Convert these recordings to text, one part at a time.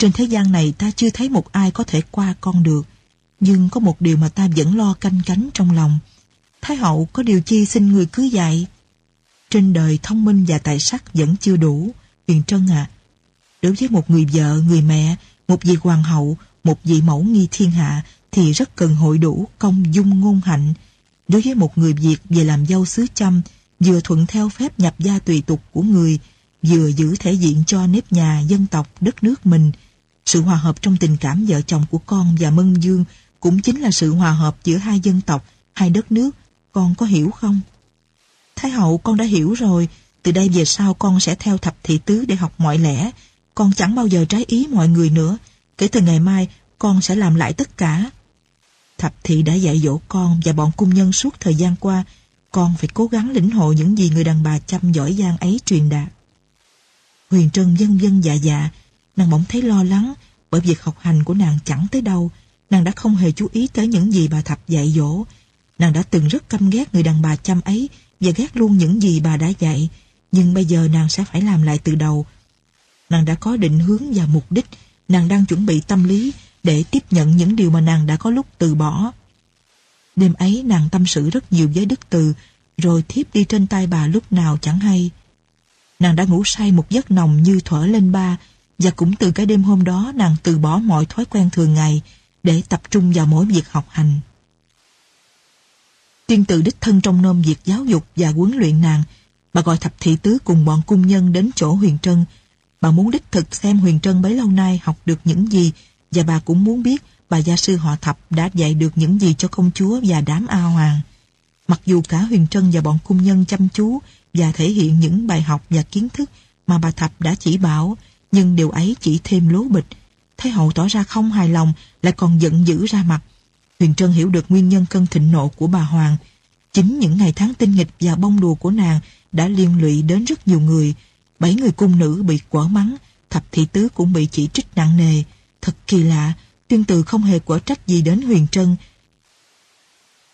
Trên thế gian này ta chưa thấy một ai có thể qua con được. Nhưng có một điều mà ta vẫn lo canh cánh trong lòng. Thái hậu có điều chi xin người cứ dạy. Trên đời thông minh và tài sắc vẫn chưa đủ. Huyền Trân à, đối với một người vợ, người mẹ, một vị hoàng hậu, một vị mẫu nghi thiên hạ thì rất cần hội đủ công dung ngôn hạnh. Đối với một người Việt về làm dâu xứ chăm, vừa thuận theo phép nhập gia tùy tục của người, vừa giữ thể diện cho nếp nhà, dân tộc, đất nước mình. Sự hòa hợp trong tình cảm vợ chồng của con và Mân Dương cũng chính là sự hòa hợp giữa hai dân tộc, hai đất nước. Con có hiểu không? Thái hậu con đã hiểu rồi, từ đây về sau con sẽ theo thập thị tứ để học mọi lẽ. Con chẳng bao giờ trái ý mọi người nữa. Kể từ ngày mai, con sẽ làm lại tất cả. Thập thị đã dạy dỗ con và bọn cung nhân suốt thời gian qua. Con phải cố gắng lĩnh hội những gì người đàn bà chăm giỏi giang ấy truyền đạt. Huyền Trân dân dân dạ dạ, nàng bỗng thấy lo lắng bởi việc học hành của nàng chẳng tới đâu. Nàng đã không hề chú ý tới những gì bà Thập dạy dỗ. Nàng đã từng rất căm ghét người đàn bà chăm ấy và ghét luôn những gì bà đã dạy. Nhưng bây giờ nàng sẽ phải làm lại từ đầu. Nàng đã có định hướng và mục đích. Nàng đang chuẩn bị tâm lý để tiếp nhận những điều mà nàng đã có lúc từ bỏ. Đêm ấy nàng tâm sự rất nhiều với Đức Từ, rồi thiếp đi trên tay bà lúc nào chẳng hay. Nàng đã ngủ say một giấc nồng như thuở lên ba, và cũng từ cái đêm hôm đó nàng từ bỏ mọi thói quen thường ngày để tập trung vào mỗi việc học hành. Tiên tự đích thân trong nôm việc giáo dục và huấn luyện nàng, bà gọi thập thị tứ cùng bọn cung nhân đến chỗ Huyền Trân. Bà muốn đích thực xem Huyền Trân bấy lâu nay học được những gì và bà cũng muốn biết bà gia sư họ thập đã dạy được những gì cho công chúa và đám A Hoàng. Mặc dù cả Huyền Trân và bọn cung nhân chăm chú và thể hiện những bài học và kiến thức mà bà Thập đã chỉ bảo, nhưng điều ấy chỉ thêm lố bịch. Thái hậu tỏ ra không hài lòng, lại còn giận dữ ra mặt. Huyền Trân hiểu được nguyên nhân cơn thịnh nộ của bà Hoàng. Chính những ngày tháng tinh nghịch và bông đùa của nàng đã liên lụy đến rất nhiều người. Bảy người cung nữ bị quở mắng, thập thị tứ cũng bị chỉ trích nặng nề. Thật kỳ lạ, tiên từ không hề quở trách gì đến Huyền Trân.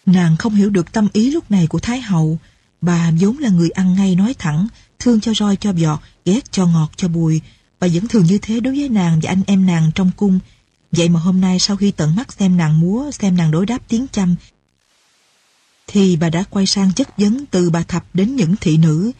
Nàng không hiểu được tâm ý lúc này của Thái hậu. Bà vốn là người ăn ngay nói thẳng, thương cho roi cho vọt, ghét cho ngọt cho bùi. Bà vẫn thường như thế đối với nàng và anh em nàng trong cung. Vậy mà hôm nay sau khi tận mắt xem nàng múa, xem nàng đối đáp tiếng chăm, thì bà đã quay sang chất vấn từ bà Thập đến những thị nữ.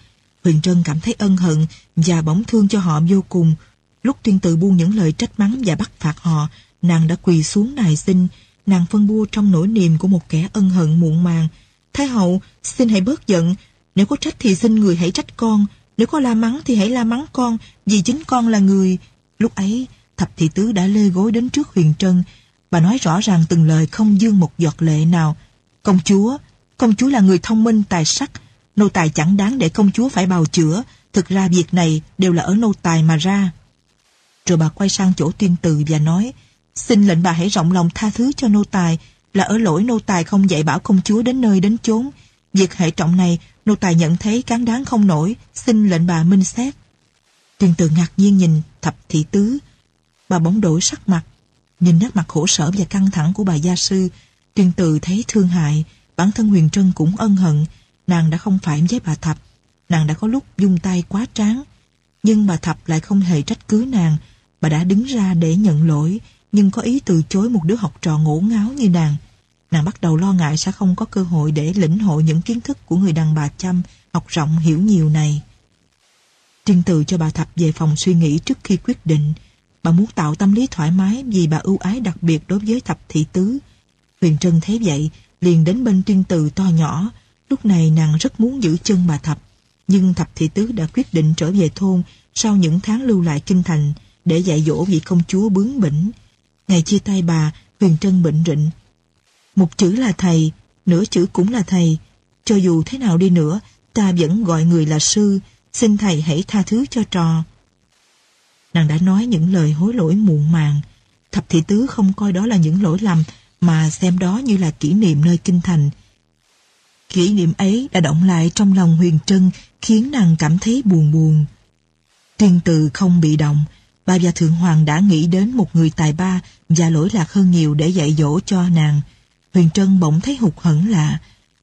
Huyền Trân cảm thấy ân hận và bỗng thương cho họ vô cùng. Lúc tuyên tự buông những lời trách mắng và bắt phạt họ, nàng đã quỳ xuống nài xin, nàng phân bua trong nỗi niềm của một kẻ ân hận muộn màng. Thái hậu, xin hãy bớt giận, nếu có trách thì xin người hãy trách con, nếu có la mắng thì hãy la mắng con, vì chính con là người. Lúc ấy, thập thị tứ đã lê gối đến trước huyền trân. Bà nói rõ ràng từng lời không dương một giọt lệ nào. Công chúa, công chúa là người thông minh tài sắc. Nô tài chẳng đáng để công chúa phải bào chữa. Thực ra việc này đều là ở nô tài mà ra. Rồi bà quay sang chỗ tuyên từ và nói, xin lệnh bà hãy rộng lòng tha thứ cho nô tài, là ở lỗi nô tài không dạy bảo công chúa đến nơi đến chốn. Việc hệ trọng này, nô tài nhận thấy cán đáng không nổi, xin lệnh bà minh xét. Tuyên từ ngạc nhiên nhìn thập thị tứ. Bà bỗng đổi sắc mặt, nhìn nét mặt khổ sở và căng thẳng của bà gia sư. Tuyên từ thấy thương hại, bản thân Huyền Trân cũng ân hận, nàng đã không phải với bà Thập, nàng đã có lúc dung tay quá tráng. Nhưng bà Thập lại không hề trách cứ nàng, bà đã đứng ra để nhận lỗi, nhưng có ý từ chối một đứa học trò ngổ ngáo như nàng. Nàng bắt đầu lo ngại sẽ không có cơ hội để lĩnh hội những kiến thức của người đàn bà chăm, học rộng hiểu nhiều này. Trinh từ cho bà Thập về phòng suy nghĩ trước khi quyết định. Bà muốn tạo tâm lý thoải mái vì bà ưu ái đặc biệt đối với Thập Thị Tứ. Huyền Trân thấy vậy, liền đến bên tuyên từ to nhỏ. Lúc này nàng rất muốn giữ chân bà Thập. Nhưng Thập Thị Tứ đã quyết định trở về thôn sau những tháng lưu lại kinh thành để dạy dỗ vị công chúa bướng bỉnh. Ngày chia tay bà, Huyền Trân bệnh rịnh. Một chữ là thầy, nửa chữ cũng là thầy. Cho dù thế nào đi nữa, ta vẫn gọi người là sư, xin thầy hãy tha thứ cho trò. Nàng đã nói những lời hối lỗi muộn màng. Thập thị tứ không coi đó là những lỗi lầm, mà xem đó như là kỷ niệm nơi kinh thành. Kỷ niệm ấy đã động lại trong lòng huyền trân, khiến nàng cảm thấy buồn buồn. Tiên từ không bị động, bà và Thượng Hoàng đã nghĩ đến một người tài ba và lỗi lạc hơn nhiều để dạy dỗ cho nàng. Huyền Trân bỗng thấy hụt hẫng lạ.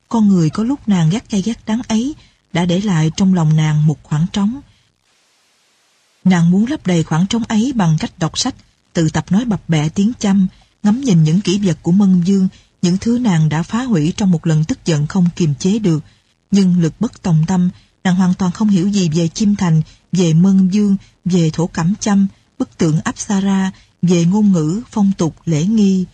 Con người có lúc nàng gắt cay gắt đắng ấy đã để lại trong lòng nàng một khoảng trống. Nàng muốn lấp đầy khoảng trống ấy bằng cách đọc sách, Tự tập nói bập bẹ tiếng chăm, ngắm nhìn những kỹ vật của Mân Dương, những thứ nàng đã phá hủy trong một lần tức giận không kiềm chế được. Nhưng lực bất tòng tâm, nàng hoàn toàn không hiểu gì về Chim Thành, về Mân Dương, về thổ cẩm chăm, bức tượng Apsara, về ngôn ngữ, phong tục, lễ nghi.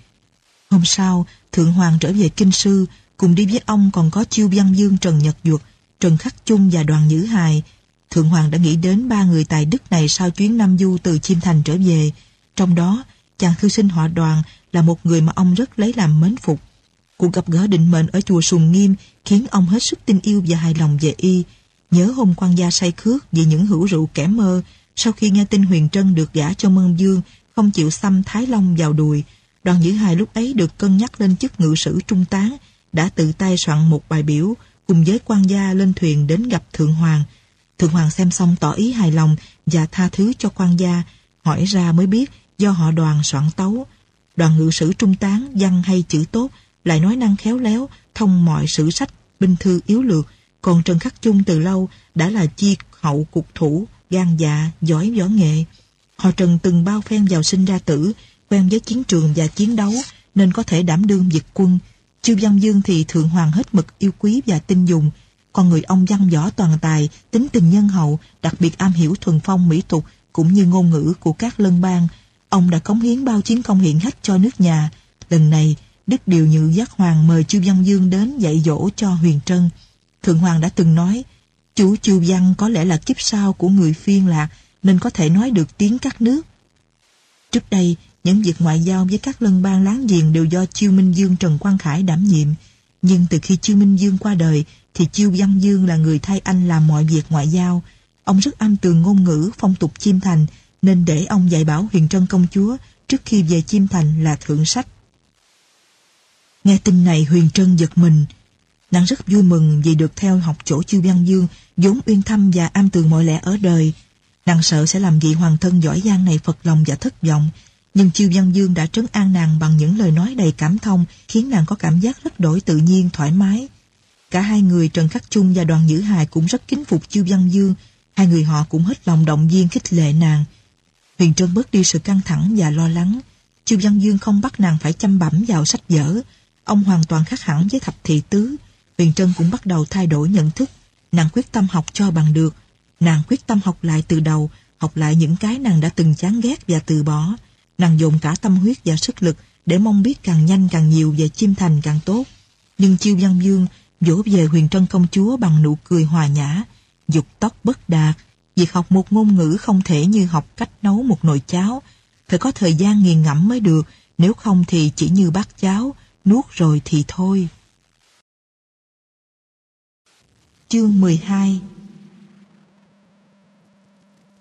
Hôm sau, Thượng Hoàng trở về Kinh Sư, cùng đi với ông còn có Chiêu Văn Dương Trần Nhật Duật, Trần Khắc chung và Đoàn Nhữ Hài. Thượng Hoàng đã nghĩ đến ba người tài đức này sau chuyến Nam Du từ Chim Thành trở về. Trong đó, chàng thư sinh họ đoàn là một người mà ông rất lấy làm mến phục. Cuộc gặp gỡ định mệnh ở chùa Sùng Nghiêm khiến ông hết sức tin yêu và hài lòng về y. Nhớ hôm quan gia say khước vì những hữu rượu kẻ mơ, sau khi nghe tin Huyền Trân được gả cho Mân Dương, không chịu xăm Thái Long vào đùi, đoàn dữ hài lúc ấy được cân nhắc lên chức ngự sử trung tá đã tự tay soạn một bài biểu cùng với quan gia lên thuyền đến gặp Thượng Hoàng. Thượng Hoàng xem xong tỏ ý hài lòng và tha thứ cho quan gia, hỏi ra mới biết do họ đoàn soạn tấu. Đoàn ngự sử trung tán, văn hay chữ tốt, lại nói năng khéo léo, thông mọi sử sách, binh thư yếu lược, còn Trần Khắc Chung từ lâu đã là chi hậu cục thủ, gan dạ, giỏi võ nghệ. Họ Trần từng bao phen vào sinh ra tử, quen với chiến trường và chiến đấu, nên có thể đảm đương việc quân. Chiêu Văn Dương thì Thượng Hoàng hết mực yêu quý và tin dùng. Còn người ông văn võ toàn tài, tính tình nhân hậu, đặc biệt am hiểu thuần phong mỹ tục, cũng như ngôn ngữ của các lân bang. Ông đã cống hiến bao chiến công hiển hách cho nước nhà. Lần này, Đức Điều Nhự Giác Hoàng mời Chiêu Văn Dương đến dạy dỗ cho Huyền Trân. Thượng Hoàng đã từng nói, Chủ Chiêu Văn có lẽ là kiếp sau của người phiên lạc, nên có thể nói được tiếng các nước. Trước đây, những việc ngoại giao với các lân bang láng giềng đều do Chiêu Minh Dương Trần Quang Khải đảm nhiệm. Nhưng từ khi Chiêu Minh Dương qua đời, thì Chiêu Văn Dương là người thay anh làm mọi việc ngoại giao. Ông rất am tường ngôn ngữ, phong tục chim thành, nên để ông dạy bảo huyền trân công chúa trước khi về chim thành là thượng sách. Nghe tin này huyền trân giật mình. Nàng rất vui mừng vì được theo học chỗ Chiêu Văn Dương, vốn uyên thâm và am tường mọi lẽ ở đời. Nàng sợ sẽ làm vị hoàng thân giỏi giang này phật lòng và thất vọng. Nhưng Chiêu Văn Dương đã trấn an nàng bằng những lời nói đầy cảm thông, khiến nàng có cảm giác rất đổi tự nhiên, thoải mái. Cả hai người Trần Khắc Trung và Đoàn Nhữ Hài cũng rất kính phục Chiêu Văn Dương. Hai người họ cũng hết lòng động viên khích lệ nàng. Huyền Trân bớt đi sự căng thẳng và lo lắng. Chiêu Văn Dương không bắt nàng phải chăm bẩm vào sách vở. Ông hoàn toàn khác hẳn với thập thị tứ. Huyền Trân cũng bắt đầu thay đổi nhận thức. Nàng quyết tâm học cho bằng được. Nàng quyết tâm học lại từ đầu, học lại những cái nàng đã từng chán ghét và từ bỏ. Nàng dồn cả tâm huyết và sức lực để mong biết càng nhanh càng nhiều về chim thành càng tốt. Nhưng Chiêu Văn Dương vỗ về huyền trân công chúa bằng nụ cười hòa nhã, dục tóc bất đạt. Việc học một ngôn ngữ không thể như học cách nấu một nồi cháo. Phải có thời gian nghiền ngẫm mới được, nếu không thì chỉ như bát cháo, nuốt rồi thì thôi. Chương 12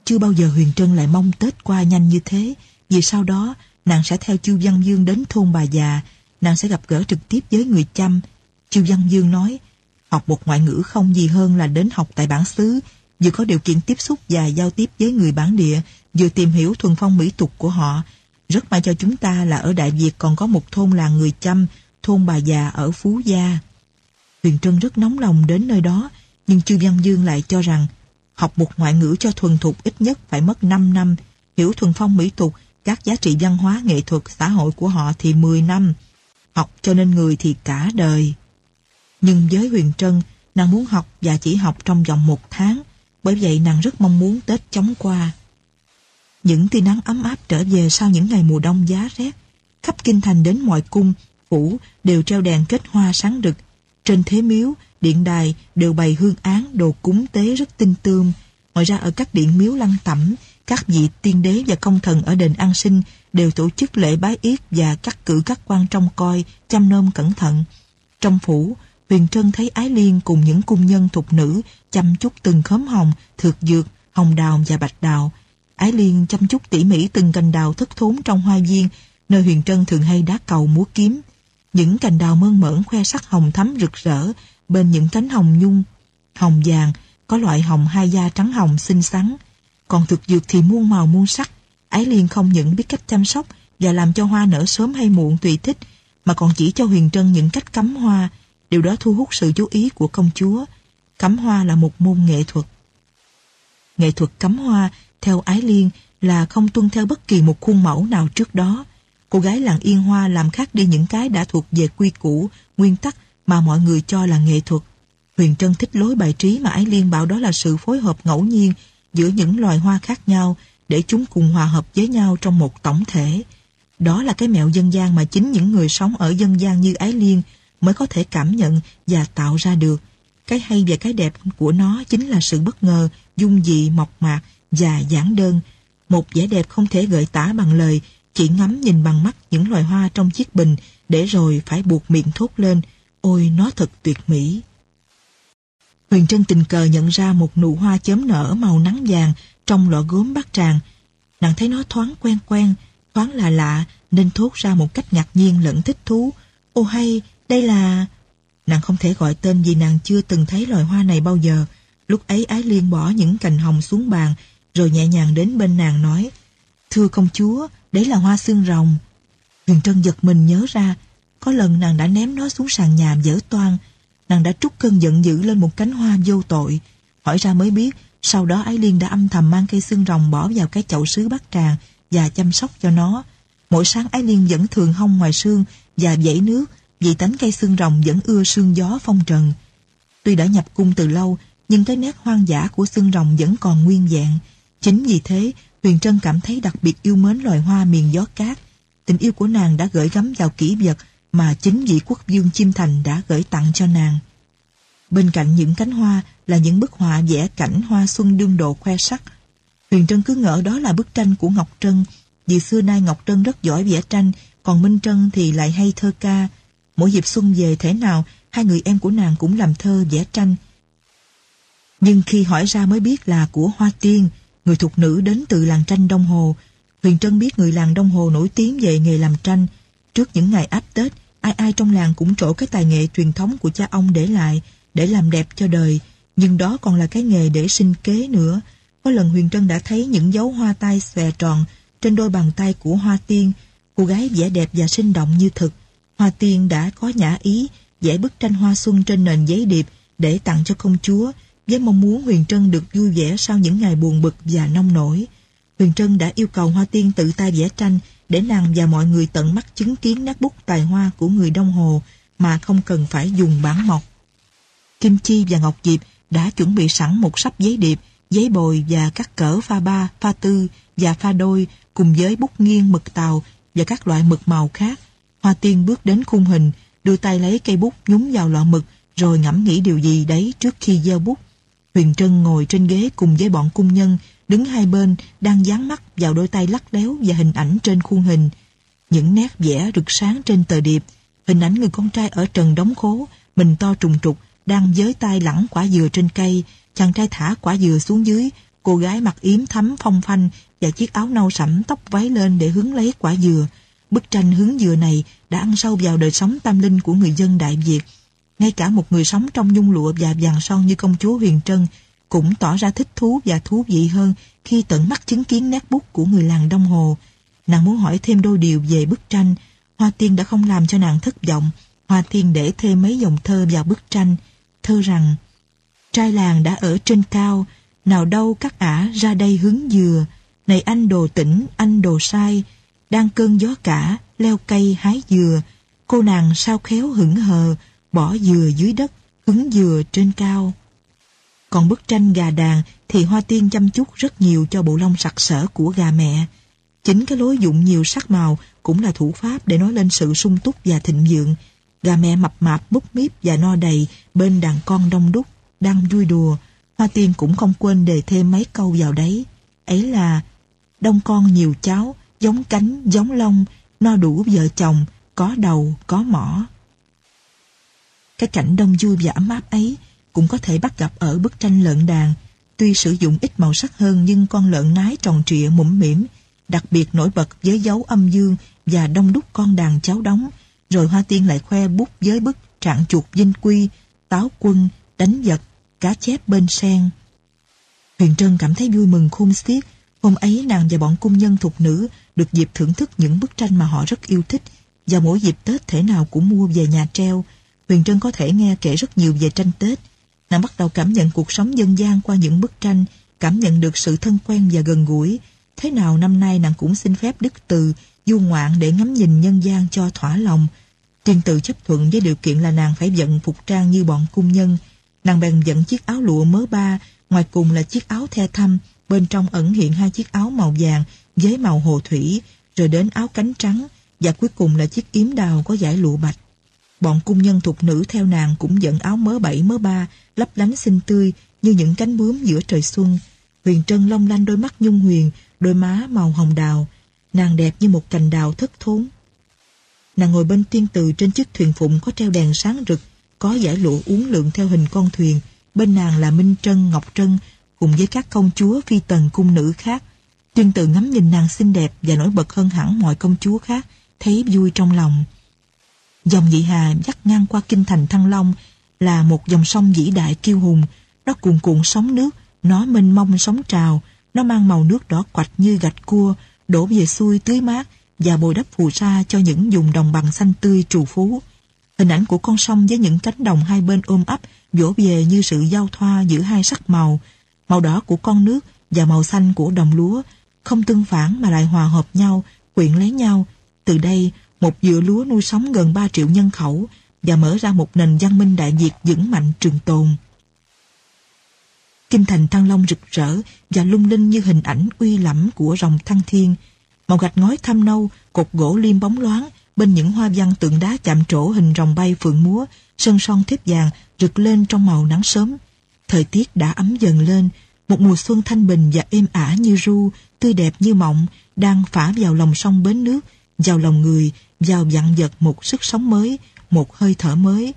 Chưa bao giờ Huyền Trân lại mong Tết qua nhanh như thế, vì sau đó nàng sẽ theo Chu Văn Dương đến thôn bà già, nàng sẽ gặp gỡ trực tiếp với người chăm. Chu Văn Dương nói, học một ngoại ngữ không gì hơn là đến học tại bản xứ, vừa có điều kiện tiếp xúc và giao tiếp với người bản địa, vừa tìm hiểu thuần phong mỹ tục của họ. Rất may cho chúng ta là ở Đại Việt còn có một thôn làng người chăm, thôn bà già ở Phú Gia. Huyền Trân rất nóng lòng đến nơi đó, nhưng Chu Văn Dương lại cho rằng học một ngoại ngữ cho thuần thục ít nhất phải mất 5 năm, hiểu thuần phong mỹ tục, các giá trị văn hóa nghệ thuật xã hội của họ thì 10 năm. Học cho nên người thì cả đời. Nhưng với Huyền Trân, nàng muốn học và chỉ học trong vòng một tháng, bởi vậy nàng rất mong muốn Tết chóng qua. Những tia nắng ấm áp trở về sau những ngày mùa đông giá rét, khắp kinh thành đến mọi cung, phủ đều treo đèn kết hoa sáng rực. Trên thế miếu, điện đài đều bày hương án đồ cúng tế rất tinh tươm. Ngoài ra ở các điện miếu lăng tẩm, các vị tiên đế và công thần ở đền An Sinh đều tổ chức lễ bái yết và cắt cử các quan trông coi, chăm nom cẩn thận. Trong phủ, Huyền Trân thấy Ái Liên cùng những cung nhân thục nữ chăm chút từng khóm hồng, thược dược, hồng đào và bạch đào. Ái Liên chăm chút tỉ mỉ từng cành đào thất thốn trong hoa viên, nơi Huyền Trân thường hay đá cầu múa kiếm. Những cành đào mơn mởn khoe sắc hồng thắm rực rỡ bên những cánh hồng nhung, hồng vàng, có loại hồng hai da trắng hồng xinh xắn. Còn thực dược thì muôn màu muôn sắc, Ái Liên không những biết cách chăm sóc và làm cho hoa nở sớm hay muộn tùy thích, mà còn chỉ cho Huyền Trân những cách cắm hoa, điều đó thu hút sự chú ý của công chúa. Cắm hoa là một môn nghệ thuật. Nghệ thuật cắm hoa, theo Ái Liên, là không tuân theo bất kỳ một khuôn mẫu nào trước đó. Cô gái làng Yên Hoa làm khác đi những cái đã thuộc về quy củ, nguyên tắc mà mọi người cho là nghệ thuật. Huyền Trân thích lối bài trí mà Ái Liên bảo đó là sự phối hợp ngẫu nhiên giữa những loài hoa khác nhau để chúng cùng hòa hợp với nhau trong một tổng thể. Đó là cái mẹo dân gian mà chính những người sống ở dân gian như Ái Liên mới có thể cảm nhận và tạo ra được. Cái hay và cái đẹp của nó chính là sự bất ngờ, dung dị, mộc mạc và giản đơn. Một vẻ đẹp không thể gợi tả bằng lời, chỉ ngắm nhìn bằng mắt những loài hoa trong chiếc bình để rồi phải buộc miệng thốt lên. Ôi, nó thật tuyệt mỹ. Huyền Trân tình cờ nhận ra một nụ hoa chớm nở màu nắng vàng trong lọ gốm bát tràng. Nàng thấy nó thoáng quen quen, thoáng là lạ nên thốt ra một cách ngạc nhiên lẫn thích thú. Ô hay, đây là... Nàng không thể gọi tên vì nàng chưa từng thấy loài hoa này bao giờ. Lúc ấy Ái Liên bỏ những cành hồng xuống bàn, rồi nhẹ nhàng đến bên nàng nói, Thưa công chúa, đấy là hoa xương rồng. Huyền Trân giật mình nhớ ra, có lần nàng đã ném nó xuống sàn nhà dở toan. Nàng đã trút cơn giận dữ lên một cánh hoa vô tội. Hỏi ra mới biết, sau đó Ái Liên đã âm thầm mang cây xương rồng bỏ vào cái chậu sứ bát tràng và chăm sóc cho nó. Mỗi sáng Ái Liên vẫn thường hong ngoài xương và dãy nước vì tánh cây xương rồng vẫn ưa sương gió phong trần. Tuy đã nhập cung từ lâu, nhưng cái nét hoang dã của xương rồng vẫn còn nguyên vẹn. Chính vì thế, Huyền Trân cảm thấy đặc biệt yêu mến loài hoa miền gió cát. Tình yêu của nàng đã gửi gắm vào kỹ vật mà chính vị quốc vương Chim Thành đã gửi tặng cho nàng. Bên cạnh những cánh hoa là những bức họa vẽ cảnh hoa xuân đương độ khoe sắc. Huyền Trân cứ ngỡ đó là bức tranh của Ngọc Trân, vì xưa nay Ngọc Trân rất giỏi vẽ tranh, còn Minh Trân thì lại hay thơ ca. Mỗi dịp xuân về thế nào, hai người em của nàng cũng làm thơ vẽ tranh. Nhưng khi hỏi ra mới biết là của Hoa Tiên, người thuộc nữ đến từ làng tranh Đông Hồ. Huyền Trân biết người làng Đông Hồ nổi tiếng về nghề làm tranh. Trước những ngày áp Tết, ai ai trong làng cũng trổ cái tài nghệ truyền thống của cha ông để lại, để làm đẹp cho đời. Nhưng đó còn là cái nghề để sinh kế nữa. Có lần Huyền Trân đã thấy những dấu hoa tai xòe tròn trên đôi bàn tay của Hoa Tiên, cô gái vẻ đẹp và sinh động như thực. Hoa Tiên đã có nhã ý vẽ bức tranh hoa xuân trên nền giấy điệp để tặng cho công chúa, với mong muốn Huyền Trân được vui vẻ sau những ngày buồn bực và nông nổi. Huyền Trân đã yêu cầu Hoa Tiên tự tay vẽ tranh để nàng và mọi người tận mắt chứng kiến nét bút tài hoa của người Đông Hồ mà không cần phải dùng bản mộc. Kim Chi và Ngọc Diệp đã chuẩn bị sẵn một sắp giấy điệp, giấy bồi và các cỡ pha ba, pha tư và pha đôi cùng với bút nghiêng mực tàu và các loại mực màu khác. Hoa Tiên bước đến khung hình, đưa tay lấy cây bút nhúng vào lọ mực rồi ngẫm nghĩ điều gì đấy trước khi gieo bút. Huyền Trân ngồi trên ghế cùng với bọn cung nhân, đứng hai bên, đang dán mắt vào đôi tay lắc léo và hình ảnh trên khuôn hình. Những nét vẽ rực sáng trên tờ điệp, hình ảnh người con trai ở trần đóng khố, mình to trùng trục, đang giới tay lẳng quả dừa trên cây, chàng trai thả quả dừa xuống dưới, cô gái mặc yếm thấm phong phanh và chiếc áo nâu sẫm tóc váy lên để hứng lấy quả dừa. Bức tranh hứng dừa này đã ăn sâu vào đời sống tâm linh của người dân Đại Việt, ngay cả một người sống trong nhung lụa và vàng son như công chúa Huyền Trân cũng tỏ ra thích thú và thú vị hơn khi tận mắt chứng kiến nét bút của người làng Đông Hồ. Nàng muốn hỏi thêm đôi điều về bức tranh. Hoa Tiên đã không làm cho nàng thất vọng. Hoa Tiên để thêm mấy dòng thơ vào bức tranh. Thơ rằng Trai làng đã ở trên cao, nào đâu các ả ra đây hứng dừa. Này anh đồ tỉnh, anh đồ sai, đang cơn gió cả, leo cây hái dừa. Cô nàng sao khéo hững hờ, bỏ dừa dưới đất, hứng dừa trên cao. Còn bức tranh gà đàn thì Hoa Tiên chăm chút rất nhiều cho bộ lông sặc sỡ của gà mẹ. Chính cái lối dụng nhiều sắc màu cũng là thủ pháp để nói lên sự sung túc và thịnh vượng. Gà mẹ mập mạp, búp míp và no đầy bên đàn con đông đúc, đang vui đùa. Hoa Tiên cũng không quên đề thêm mấy câu vào đấy. Ấy là đông con nhiều cháu, giống cánh, giống lông, no đủ vợ chồng, có đầu, có mỏ. Cái cảnh đông vui và ấm áp ấy cũng có thể bắt gặp ở bức tranh lợn đàn. Tuy sử dụng ít màu sắc hơn nhưng con lợn nái tròn trịa mũm mỉm, đặc biệt nổi bật với dấu âm dương và đông đúc con đàn cháu đóng. Rồi Hoa Tiên lại khoe bút với bức trạng chuột vinh quy, táo quân, đánh giật, cá chép bên sen. Huyền Trân cảm thấy vui mừng khôn xiết. Hôm ấy nàng và bọn cung nhân thuộc nữ được dịp thưởng thức những bức tranh mà họ rất yêu thích và mỗi dịp Tết thể nào cũng mua về nhà treo. Huyền Trân có thể nghe kể rất nhiều về tranh Tết. Nàng bắt đầu cảm nhận cuộc sống dân gian qua những bức tranh, cảm nhận được sự thân quen và gần gũi. Thế nào năm nay nàng cũng xin phép đức từ du ngoạn để ngắm nhìn nhân gian cho thỏa lòng. Tiên tự chấp thuận với điều kiện là nàng phải vận phục trang như bọn cung nhân. Nàng bèn dẫn chiếc áo lụa mớ ba, ngoài cùng là chiếc áo the thăm, bên trong ẩn hiện hai chiếc áo màu vàng với màu hồ thủy, rồi đến áo cánh trắng, và cuối cùng là chiếc yếm đào có dải lụa bạch. Bọn cung nhân thuộc nữ theo nàng cũng dẫn áo mớ bảy mớ ba, lấp lánh xinh tươi như những cánh bướm giữa trời xuân. Huyền Trân long lanh đôi mắt nhung huyền, đôi má màu hồng đào. Nàng đẹp như một cành đào thất thốn. Nàng ngồi bên tiên từ trên chiếc thuyền phụng có treo đèn sáng rực, có giải lụa uốn lượn theo hình con thuyền. Bên nàng là Minh Trân, Ngọc Trân, cùng với các công chúa phi tần cung nữ khác. Tiên từ ngắm nhìn nàng xinh đẹp và nổi bật hơn hẳn mọi công chúa khác, thấy vui trong lòng. Dòng Nhị Hà dắt ngang qua kinh thành Thăng Long là một dòng sông vĩ đại kiêu hùng. Nó cuồn cuộn sóng nước, nó mênh mông sóng trào, nó mang màu nước đỏ quạch như gạch cua, đổ về xuôi tưới mát và bồi đắp phù sa cho những vùng đồng bằng xanh tươi trù phú. Hình ảnh của con sông với những cánh đồng hai bên ôm ấp vỗ về như sự giao thoa giữa hai sắc màu, màu đỏ của con nước và màu xanh của đồng lúa, không tương phản mà lại hòa hợp nhau, quyện lấy nhau. Từ đây, một dựa lúa nuôi sống gần 3 triệu nhân khẩu và mở ra một nền văn minh đại Việt vững mạnh trường tồn. Kinh thành Thăng Long rực rỡ và lung linh như hình ảnh uy lẫm của rồng thăng thiên. Màu gạch ngói thâm nâu, cột gỗ liêm bóng loáng, bên những hoa văn tượng đá chạm trổ hình rồng bay phượng múa, sân son thiếp vàng rực lên trong màu nắng sớm. Thời tiết đã ấm dần lên, một mùa xuân thanh bình và êm ả như ru, tươi đẹp như mộng, đang phả vào lòng sông bến nước, vào lòng người, vào dặn vật một sức sống mới, một hơi thở mới.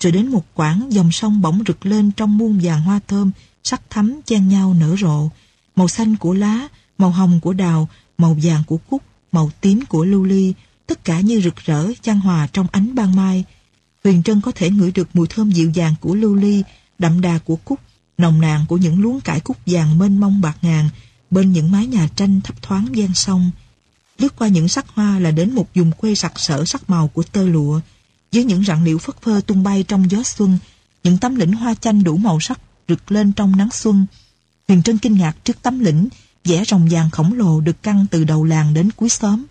Rồi đến một quãng dòng sông bỗng rực lên trong muôn vàng hoa thơm, sắc thắm chen nhau nở rộ. Màu xanh của lá, màu hồng của đào, màu vàng của cúc, màu tím của lưu ly, tất cả như rực rỡ chan hòa trong ánh ban mai. Huyền Trân có thể ngửi được mùi thơm dịu dàng của lưu ly, đậm đà của cúc, nồng nàn của những luống cải cúc vàng mênh mông bạc ngàn bên những mái nhà tranh thấp thoáng ven sông. Lướt qua những sắc hoa là đến một vùng quê sặc sỡ sắc màu của tơ lụa, với những rặng liễu phất phơ tung bay trong gió xuân, những tấm lĩnh hoa chanh đủ màu sắc rực lên trong nắng xuân. Huyền Trân kinh ngạc trước tấm lĩnh, vẽ rồng vàng khổng lồ được căng từ đầu làng đến cuối xóm.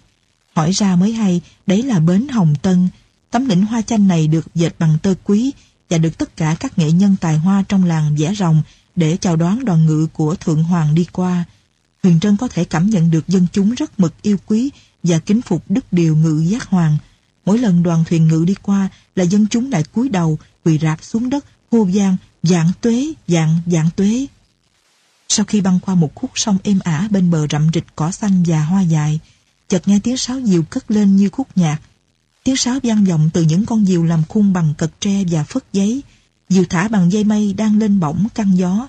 Hỏi ra mới hay, đấy là bến Hồng Tân. Tấm lĩnh hoa chanh này được dệt bằng tơ quý và được tất cả các nghệ nhân tài hoa trong làng vẽ rồng để chào đón đoàn ngự của Thượng Hoàng đi qua. Huyền Trân có thể cảm nhận được dân chúng rất mực yêu quý và kính phục đức điều ngự giác hoàng. Mỗi lần đoàn thuyền ngự đi qua là dân chúng lại cúi đầu, quỳ rạp xuống đất, hô vang, dạng tuế, dạng, dạng tuế. Sau khi băng qua một khúc sông êm ả bên bờ rậm rịch cỏ xanh và hoa dài, chợt nghe tiếng sáo diều cất lên như khúc nhạc. Tiếng sáo vang vọng từ những con diều làm khung bằng cật tre và phất giấy. Diều thả bằng dây mây đang lên bổng căng gió.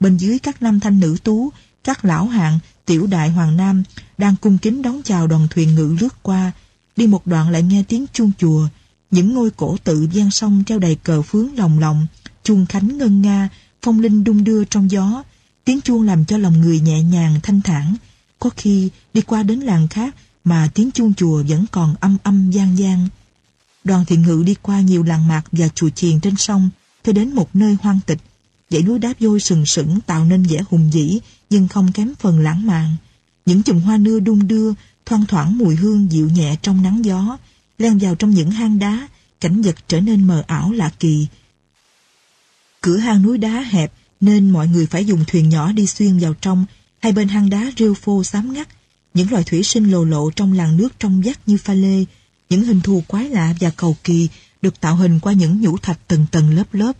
Bên dưới các nam thanh nữ tú, các lão hạng, tiểu đại hoàng nam đang cung kính đón chào đoàn thuyền ngự lướt qua. Đi một đoạn lại nghe tiếng chuông chùa. Những ngôi cổ tự gian sông treo đầy cờ phướng lồng lộng, chuông khánh ngân nga, phong linh đung đưa trong gió. Tiếng chuông làm cho lòng người nhẹ nhàng, thanh thản. Có khi đi qua đến làng khác mà tiếng chuông chùa vẫn còn âm âm gian gian. Đoàn thiện ngự đi qua nhiều làng mạc và chùa chiền trên sông, tới đến một nơi hoang tịch. Dãy núi đá vôi sừng sững tạo nên vẻ hùng vĩ, nhưng không kém phần lãng mạn. Những chùm hoa nưa đung đưa, thoang thoảng mùi hương dịu nhẹ trong nắng gió, len vào trong những hang đá, cảnh vật trở nên mờ ảo lạ kỳ. Cửa hang núi đá hẹp nên mọi người phải dùng thuyền nhỏ đi xuyên vào trong, hai bên hang đá rêu phô xám ngắt, những loài thủy sinh lồ lộ trong làn nước trong vắt như pha lê, những hình thù quái lạ và cầu kỳ được tạo hình qua những nhũ thạch tầng tầng lớp lớp.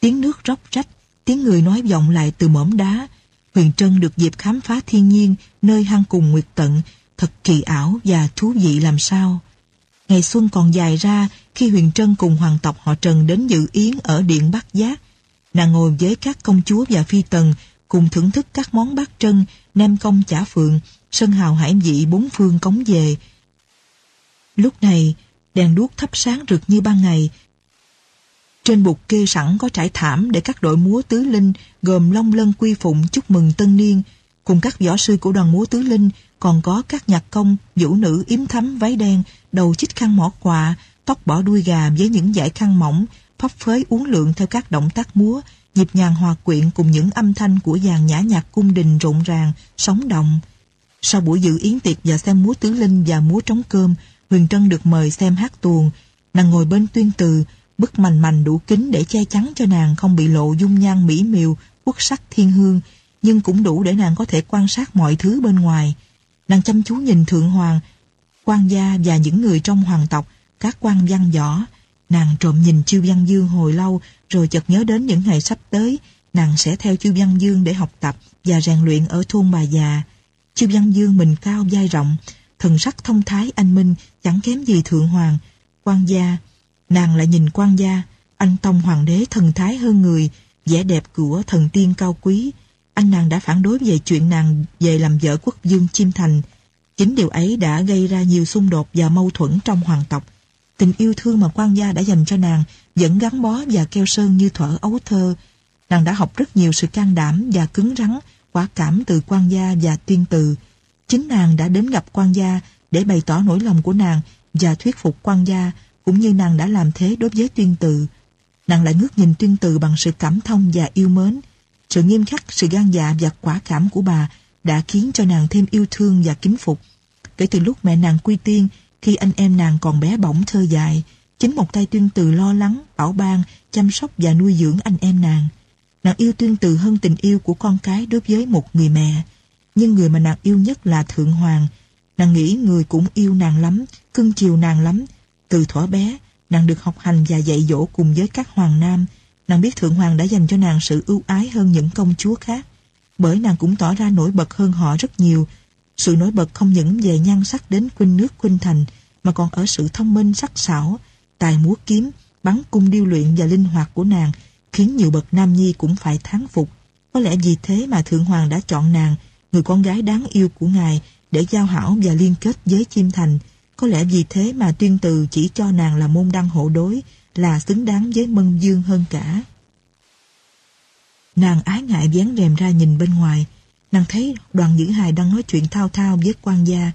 Tiếng nước róc rách, tiếng người nói vọng lại từ mỏm đá. Huyền Trân được dịp khám phá thiên nhiên nơi hang cùng nguyệt tận, thật kỳ ảo và thú vị làm sao. Ngày xuân còn dài ra khi Huyền Trân cùng hoàng tộc họ Trần đến dự yến ở Điện Bắc Giác. Nàng ngồi với các công chúa và phi tần cùng thưởng thức các món bát trân, nem công chả phượng, sân hào hải vị bốn phương cống về. Lúc này, đèn đuốc thắp sáng rực như ban ngày. Trên bục kê sẵn có trải thảm để các đội múa tứ linh gồm long lân quy phụng chúc mừng tân niên. Cùng các võ sư của đoàn múa tứ linh còn có các nhạc công, vũ nữ yếm thắm váy đen, đầu chích khăn mỏ quạ, tóc bỏ đuôi gà với những dải khăn mỏng, phấp phới uốn lượn theo các động tác múa, nhịp nhàng hòa quyện cùng những âm thanh của dàn nhã nhạc cung đình rộn ràng, sống động. Sau buổi dự yến tiệc và xem múa tứ linh và múa trống cơm, Huyền Trân được mời xem hát tuồng. Nàng ngồi bên tuyên từ, bức mành mành đủ kính để che chắn cho nàng không bị lộ dung nhan mỹ miều, quốc sắc thiên hương, nhưng cũng đủ để nàng có thể quan sát mọi thứ bên ngoài. Nàng chăm chú nhìn Thượng Hoàng, quan gia và những người trong hoàng tộc, các quan văn võ. Nàng trộm nhìn Chiêu Văn Dương hồi lâu, rồi chợt nhớ đến những ngày sắp tới, nàng sẽ theo Chiêu Văn Dương để học tập và rèn luyện ở thôn bà già. Chiêu Văn Dương mình cao vai rộng, thần sắc thông thái anh minh, chẳng kém gì Thượng Hoàng. Quan gia, nàng lại nhìn quan gia, anh Tông Hoàng đế thần thái hơn người, vẻ đẹp của thần tiên cao quý. Anh nàng đã phản đối về chuyện nàng về làm vợ quốc dương Chim Thành. Chính điều ấy đã gây ra nhiều xung đột và mâu thuẫn trong hoàng tộc. Tình yêu thương mà quan gia đã dành cho nàng vẫn gắn bó và keo sơn như thuở ấu thơ. Nàng đã học rất nhiều sự can đảm và cứng rắn, quả cảm từ quan gia và tuyên từ. Chính nàng đã đến gặp quan gia để bày tỏ nỗi lòng của nàng và thuyết phục quan gia cũng như nàng đã làm thế đối với tuyên từ. Nàng lại ngước nhìn tuyên từ bằng sự cảm thông và yêu mến. Sự nghiêm khắc, sự gan dạ và quả cảm của bà đã khiến cho nàng thêm yêu thương và kính phục. Kể từ lúc mẹ nàng quy tiên, khi anh em nàng còn bé bỏng thơ dại, chính một tay tuyên từ lo lắng, bảo ban, chăm sóc và nuôi dưỡng anh em nàng. Nàng yêu tuyên từ hơn tình yêu của con cái đối với một người mẹ. Nhưng người mà nàng yêu nhất là Thượng Hoàng. Nàng nghĩ người cũng yêu nàng lắm, cưng chiều nàng lắm. Từ thuở bé, nàng được học hành và dạy dỗ cùng với các hoàng nam. Nàng biết Thượng Hoàng đã dành cho nàng sự ưu ái hơn những công chúa khác. Bởi nàng cũng tỏ ra nổi bật hơn họ rất nhiều. Sự nổi bật không những về nhan sắc đến khuynh nước khuynh thành, mà còn ở sự thông minh sắc sảo, tài múa kiếm, bắn cung điêu luyện và linh hoạt của nàng, khiến nhiều bậc nam nhi cũng phải thán phục. Có lẽ vì thế mà Thượng Hoàng đã chọn nàng, người con gái đáng yêu của ngài, để giao hảo và liên kết với chim thành. Có lẽ vì thế mà tuyên từ chỉ cho nàng là môn đăng hộ đối, là xứng đáng với Mân Dương hơn cả. Nàng ái ngại vén rèm ra nhìn bên ngoài. Nàng thấy đoàn dữ hài đang nói chuyện thao thao với quan gia.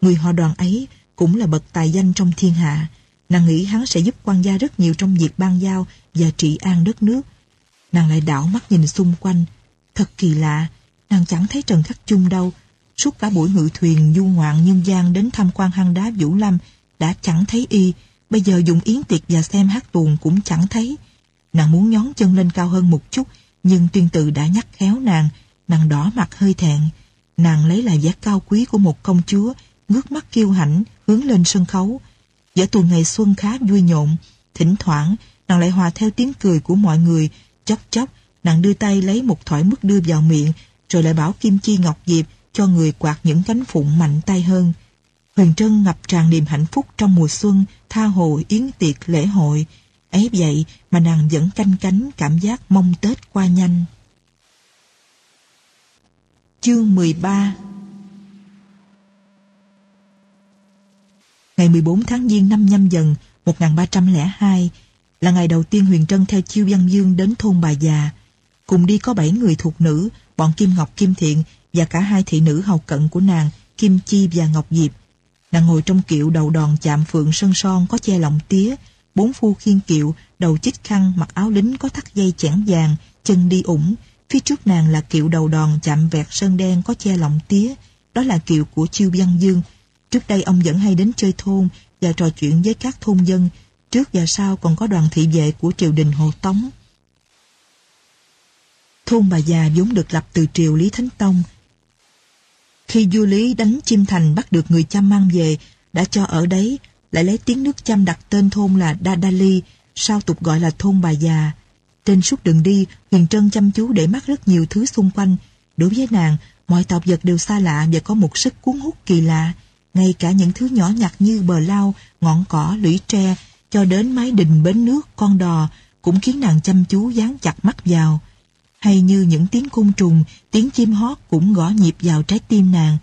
Người họ đoàn ấy cũng là bậc tài danh trong thiên hạ. Nàng nghĩ hắn sẽ giúp quan gia rất nhiều trong việc ban giao và trị an đất nước. Nàng lại đảo mắt nhìn xung quanh. Thật kỳ lạ, nàng chẳng thấy Trần Khắc Chung đâu. Suốt cả buổi ngự thuyền du ngoạn nhân gian đến tham quan hang đá Vũ Lâm đã chẳng thấy y. Bây giờ dùng yến tiệc và xem hát tuồng cũng chẳng thấy. Nàng muốn nhón chân lên cao hơn một chút nhưng tuyên tự đã nhắc khéo nàng, nàng đỏ mặt hơi thẹn. Nàng lấy lại vẻ cao quý của một công chúa, ngước mắt kiêu hãnh, hướng lên sân khấu. Giữa tuần ngày xuân khá vui nhộn, thỉnh thoảng nàng lại hòa theo tiếng cười của mọi người, chốc chốc nàng đưa tay lấy một thỏi mứt đưa vào miệng, rồi lại bảo Kim Chi Ngọc Diệp cho người quạt những cánh phụng mạnh tay hơn. Huyền Trân ngập tràn niềm hạnh phúc trong mùa xuân, tha hồ yến tiệc lễ hội, ấy vậy mà nàng vẫn canh cánh cảm giác mong Tết qua nhanh. Chương 13 Ngày 14 tháng Giêng năm nhâm dần 1302 là ngày đầu tiên Huyền Trân theo Chiêu Văn Dương đến thôn bà già. Cùng đi có bảy người thuộc nữ, bọn Kim Ngọc Kim Thiện và cả hai thị nữ hầu cận của nàng, Kim Chi và Ngọc Diệp. Nàng ngồi trong kiệu đầu đòn chạm phượng sân son có che lọng tía, bốn phu khiên kiệu, đầu chích khăn, mặc áo lính có thắt dây chẽn vàng, chân đi ủng. Phía trước nàng là kiệu đầu đòn chạm vẹt sơn đen có che lọng tía. Đó là kiệu của Chiêu Văn Dương. Trước đây ông vẫn hay đến chơi thôn và trò chuyện với các thôn dân. Trước và sau còn có đoàn thị vệ của triều đình Hồ Tống. Thôn bà già vốn được lập từ triều Lý Thánh Tông. Khi du Lý đánh Chim Thành bắt được người chăm mang về, đã cho ở đấy lại lấy tiếng nước chăm đặt tên thôn là Dadali, sau tục gọi là thôn bà già. Trên suốt đường đi, Huyền Trân chăm chú để mắt rất nhiều thứ xung quanh. Đối với nàng, mọi tạo vật đều xa lạ và có một sức cuốn hút kỳ lạ. Ngay cả những thứ nhỏ nhặt như bờ lao, ngọn cỏ, lũy tre, cho đến mái đình bến nước, con đò, cũng khiến nàng chăm chú dán chặt mắt vào. Hay như những tiếng côn trùng, tiếng chim hót cũng gõ nhịp vào trái tim nàng.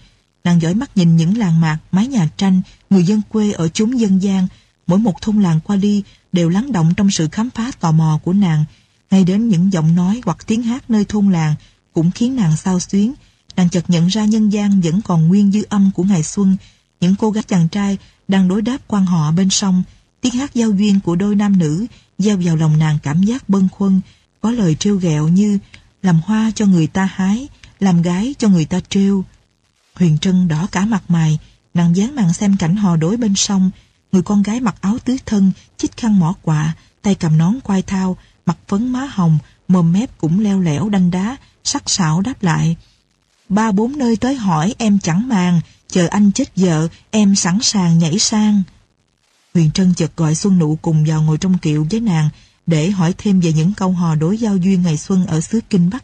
Nàng dõi mắt nhìn những làng mạc, mái nhà tranh, người dân quê ở chốn dân gian, mỗi một thôn làng qua đi đều lắng động trong sự khám phá tò mò của nàng, ngay đến những giọng nói hoặc tiếng hát nơi thôn làng cũng khiến nàng sao xuyến. Nàng chợt nhận ra nhân gian vẫn còn nguyên dư âm của ngày xuân, những cô gái chàng trai đang đối đáp quan họ bên sông, tiếng hát giao duyên của đôi nam nữ gieo vào lòng nàng cảm giác bâng khuâng, có lời trêu ghẹo như làm hoa cho người ta hái, làm gái cho người ta trêu. Huyền Trân đỏ cả mặt mày, nàng dán màn xem cảnh hò đối bên sông, người con gái mặc áo tứ thân, chích khăn mỏ quạ, tay cầm nón quai thao, mặt phấn má hồng, mồm mép cũng leo lẻo đanh đá, sắc sảo đáp lại. Ba bốn nơi tới hỏi em chẳng màng, chờ anh chết vợ, em sẵn sàng nhảy sang. Huyền Trân chợt gọi Xuân Nụ cùng vào ngồi trong kiệu với nàng để hỏi thêm về những câu hò đối giao duyên ngày xuân ở xứ Kinh Bắc.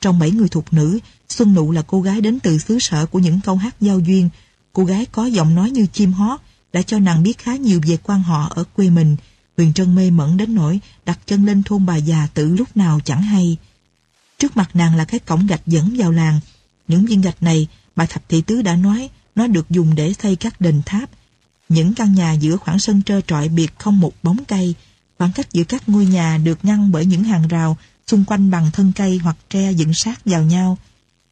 Trong bảy người thuộc nữ, Xuân Nụ là cô gái đến từ xứ sở của những câu hát giao duyên. Cô gái có giọng nói như chim hót, đã cho nàng biết khá nhiều về quan họ ở quê mình. Huyền Trân mê mẩn đến nỗi đặt chân lên thôn bà già tự lúc nào chẳng hay. Trước mặt nàng là cái cổng gạch dẫn vào làng. Những viên gạch này, bà Thập Thị Tứ đã nói, nó được dùng để xây các đền tháp. Những căn nhà giữa khoảng sân trơ trọi biệt không một bóng cây, khoảng cách giữa các ngôi nhà được ngăn bởi những hàng rào xung quanh bằng thân cây hoặc tre dựng sát vào nhau.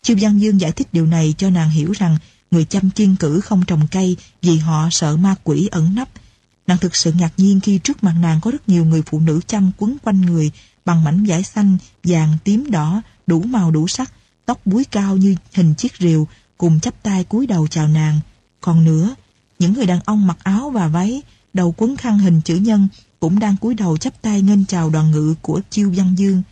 Chiêu Văn Dương giải thích điều này cho nàng hiểu rằng người chăm kiên cử không trồng cây vì họ sợ ma quỷ ẩn nấp. Nàng thực sự ngạc nhiên khi trước mặt nàng có rất nhiều người phụ nữ chăm quấn quanh người bằng mảnh vải xanh, vàng, tím, đỏ, đủ màu đủ sắc, tóc búi cao như hình chiếc rìu, cùng chắp tay cúi đầu chào nàng. Còn nữa, những người đàn ông mặc áo và váy, đầu quấn khăn hình chữ nhân cũng đang cúi đầu chắp tay nghênh chào đoàn ngự của Chiêu Văn Dương.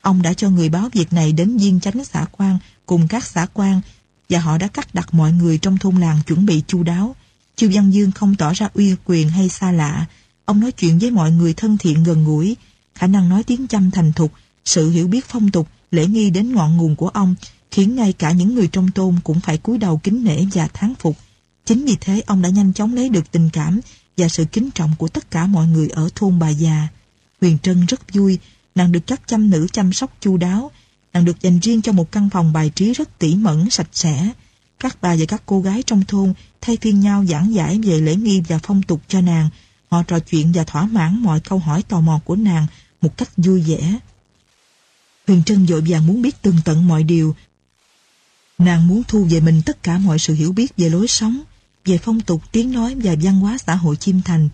Ông đã cho người báo việc này đến viên chánh xã quan cùng các xã quan và họ đã cắt đặt mọi người trong thôn làng chuẩn bị chu đáo. Chiêu Văn Dương không tỏ ra uy quyền hay xa lạ. Ông nói chuyện với mọi người thân thiện gần gũi, khả năng nói tiếng chăm thành thục, sự hiểu biết phong tục, lễ nghi đến ngọn nguồn của ông khiến ngay cả những người trong tôn cũng phải cúi đầu kính nể và thán phục. Chính vì thế ông đã nhanh chóng lấy được tình cảm và sự kính trọng của tất cả mọi người ở thôn bà già. Huyền Trân rất vui, nàng được các chăm nữ chăm sóc chu đáo, nàng được dành riêng cho một căn phòng bài trí rất tỉ mẩn, sạch sẽ. Các bà và các cô gái trong thôn thay phiên nhau giảng giải về lễ nghi và phong tục cho nàng. Họ trò chuyện và thỏa mãn mọi câu hỏi tò mò của nàng một cách vui vẻ. Huyền Trân dội vàng muốn biết tường tận mọi điều. Nàng muốn thu về mình tất cả mọi sự hiểu biết về lối sống, về phong tục, tiếng nói và văn hóa xã hội chim thành.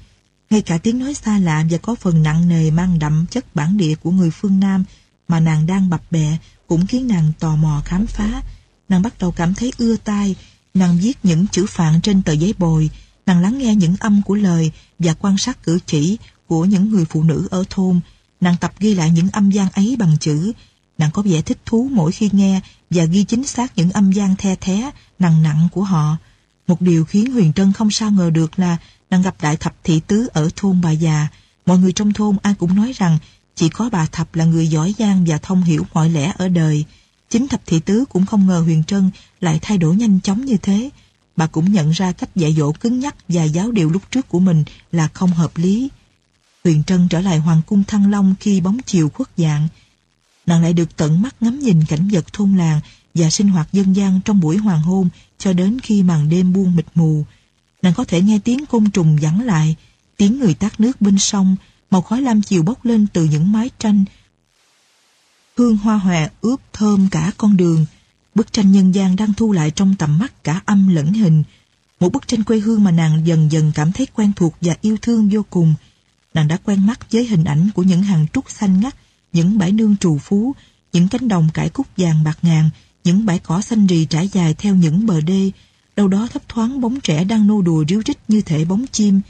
Ngay cả tiếng nói xa lạ và có phần nặng nề mang đậm chất bản địa của người phương Nam mà nàng đang bập bẹ cũng khiến nàng tò mò khám phá. Nàng bắt đầu cảm thấy ưa tai, nàng viết những chữ phạn trên tờ giấy bồi, nàng lắng nghe những âm của lời và quan sát cử chỉ của những người phụ nữ ở thôn. Nàng tập ghi lại những âm gian ấy bằng chữ. Nàng có vẻ thích thú mỗi khi nghe và ghi chính xác những âm gian the thé, nặng nặng của họ. Một điều khiến Huyền Trân không sao ngờ được là nàng gặp đại thập thị tứ ở thôn bà già. Mọi người trong thôn ai cũng nói rằng chỉ có bà thập là người giỏi giang và thông hiểu mọi lẽ ở đời. Chính thập thị tứ cũng không ngờ Huyền Trân lại thay đổi nhanh chóng như thế. Bà cũng nhận ra cách dạy dỗ cứng nhắc và giáo điều lúc trước của mình là không hợp lý. Huyền Trân trở lại Hoàng cung Thăng Long khi bóng chiều khuất dạng. Nàng lại được tận mắt ngắm nhìn cảnh vật thôn làng và sinh hoạt dân gian trong buổi hoàng hôn cho đến khi màn đêm buông mịt mù. Nàng có thể nghe tiếng côn trùng vẳng lại, tiếng người tát nước bên sông, màu khói lam chiều bốc lên từ những mái tranh. Hương hoa hòe ướp thơm cả con đường. Bức tranh nhân gian đang thu lại trong tầm mắt cả âm lẫn hình. Một bức tranh quê hương mà nàng dần dần cảm thấy quen thuộc và yêu thương vô cùng. Nàng đã quen mắt với hình ảnh của những hàng trúc xanh ngắt, những bãi nương trù phú, những cánh đồng cải cúc vàng bạc ngàn, những bãi cỏ xanh rì trải dài theo những bờ đê, đâu đó thấp thoáng bóng trẻ đang nô đùa ríu rít như thể bóng chim,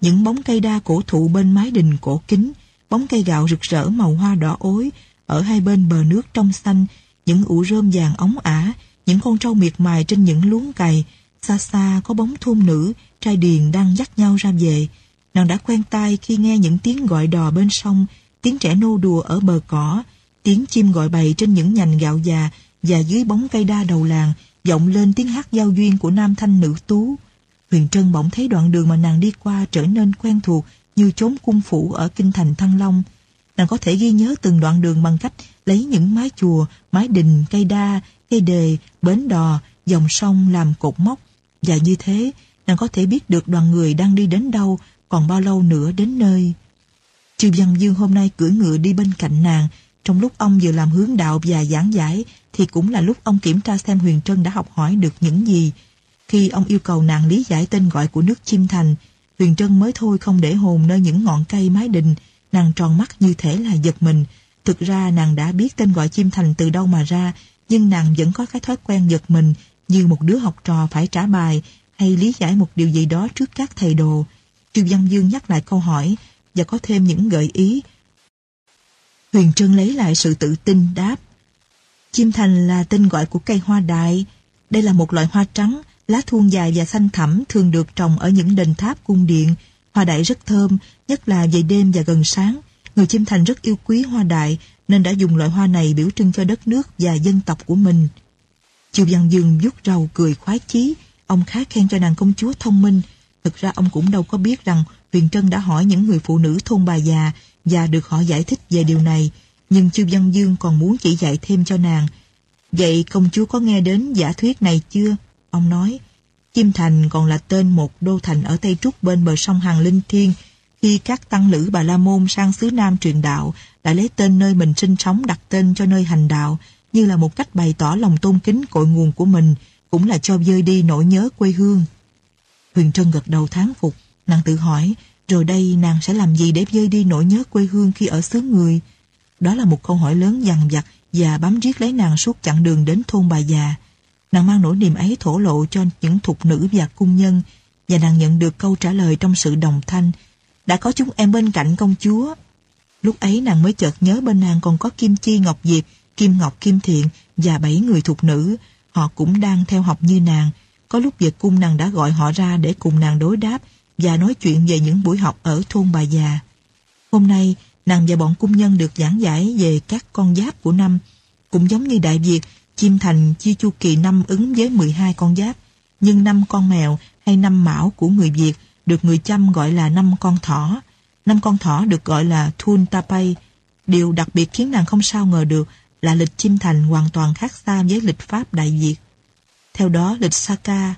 những bóng cây đa cổ thụ bên mái đình cổ kính, bóng cây gạo rực rỡ màu hoa đỏ ối, ở hai bên bờ nước trong xanh, những ủ rơm vàng ống ả, những con trâu miệt mài trên những luống cày, xa xa có bóng thôn nữ, trai điền đang dắt nhau ra về. Nàng đã quen tai khi nghe những tiếng gọi đò bên sông, tiếng trẻ nô đùa ở bờ cỏ, tiếng chim gọi bầy trên những nhành gạo già và dưới bóng cây đa đầu làng vọng lên tiếng hát giao duyên của nam thanh nữ tú. Huyền Trân bỗng thấy đoạn đường mà nàng đi qua trở nên quen thuộc như chốn cung phủ ở kinh thành Thăng Long. Nàng có thể ghi nhớ từng đoạn đường bằng cách lấy những mái chùa, mái đình, cây đa, cây đề, bến đò, dòng sông làm cột mốc. Và như thế, nàng có thể biết được đoàn người đang đi đến đâu, còn bao lâu nữa đến nơi. Chư Văn Dương hôm nay cưỡi ngựa đi bên cạnh nàng, trong lúc ông vừa làm hướng đạo và giảng giải, thì cũng là lúc ông kiểm tra xem Huyền Trân đã học hỏi được những gì. Khi ông yêu cầu nàng lý giải tên gọi của nước chim thành, Huyền Trân mới thôi không để hồn nơi những ngọn cây mái đình, nàng tròn mắt như thể là giật mình. Thực ra nàng đã biết tên gọi chim thành từ đâu mà ra, nhưng nàng vẫn có cái thói quen giật mình như một đứa học trò phải trả bài hay lý giải một điều gì đó trước các thầy đồ. Chu Văn Dương nhắc lại câu hỏi và có thêm những gợi ý. Huyền Trân lấy lại sự tự tin đáp. Chim thành là tên gọi của cây hoa đại. Đây là một loại hoa trắng, lá thuôn dài và xanh thẳm thường được trồng ở những đền tháp cung điện. Hoa đại rất thơm, nhất là về đêm và gần sáng. Người chim thành rất yêu quý hoa đại nên đã dùng loại hoa này biểu trưng cho đất nước và dân tộc của mình. Chiều Văn Dương vuốt râu cười khoái chí, ông khá khen cho nàng công chúa thông minh. Thực ra ông cũng đâu có biết rằng Huyền Trân đã hỏi những người phụ nữ thôn bà già và được họ giải thích về điều này. Nhưng Chu Văn Dương còn muốn chỉ dạy thêm cho nàng. Vậy công chúa có nghe đến giả thuyết này chưa? Ông nói, chim Thành còn là tên một đô thành ở Tây Trúc bên bờ sông Hằng Linh Thiên. Khi các tăng lữ Bà La Môn sang xứ Nam truyền đạo, đã lấy tên nơi mình sinh sống đặt tên cho nơi hành đạo, như là một cách bày tỏ lòng tôn kính cội nguồn của mình, cũng là cho vơi đi nỗi nhớ quê hương. Huyền Trân gật đầu tháng phục, nàng tự hỏi, rồi đây nàng sẽ làm gì để vơi đi nỗi nhớ quê hương khi ở xứ người? Đó là một câu hỏi lớn dằn vặt và bám riết lấy nàng suốt chặng đường đến thôn bà già. Nàng mang nỗi niềm ấy thổ lộ cho những thục nữ và cung nhân và nàng nhận được câu trả lời trong sự đồng thanh. Đã có chúng em bên cạnh công chúa. Lúc ấy nàng mới chợt nhớ bên nàng còn có Kim Chi Ngọc Diệp, Kim Ngọc Kim Thiện và bảy người thuộc nữ. Họ cũng đang theo học như nàng. Có lúc về cung nàng đã gọi họ ra để cùng nàng đối đáp và nói chuyện về những buổi học ở thôn bà già. Hôm nay, nàng và bọn cung nhân được giảng giải về các con giáp của năm. Cũng giống như Đại Việt, Chim Thành chia chu kỳ năm ứng với 12 con giáp, nhưng năm con mèo hay năm mão của người Việt được người chăm gọi là năm con thỏ. Năm con thỏ được gọi là Thun Tapay. Điều đặc biệt khiến nàng không sao ngờ được là lịch Chim Thành hoàn toàn khác xa với lịch Pháp Đại Việt. Theo đó, lịch Saka,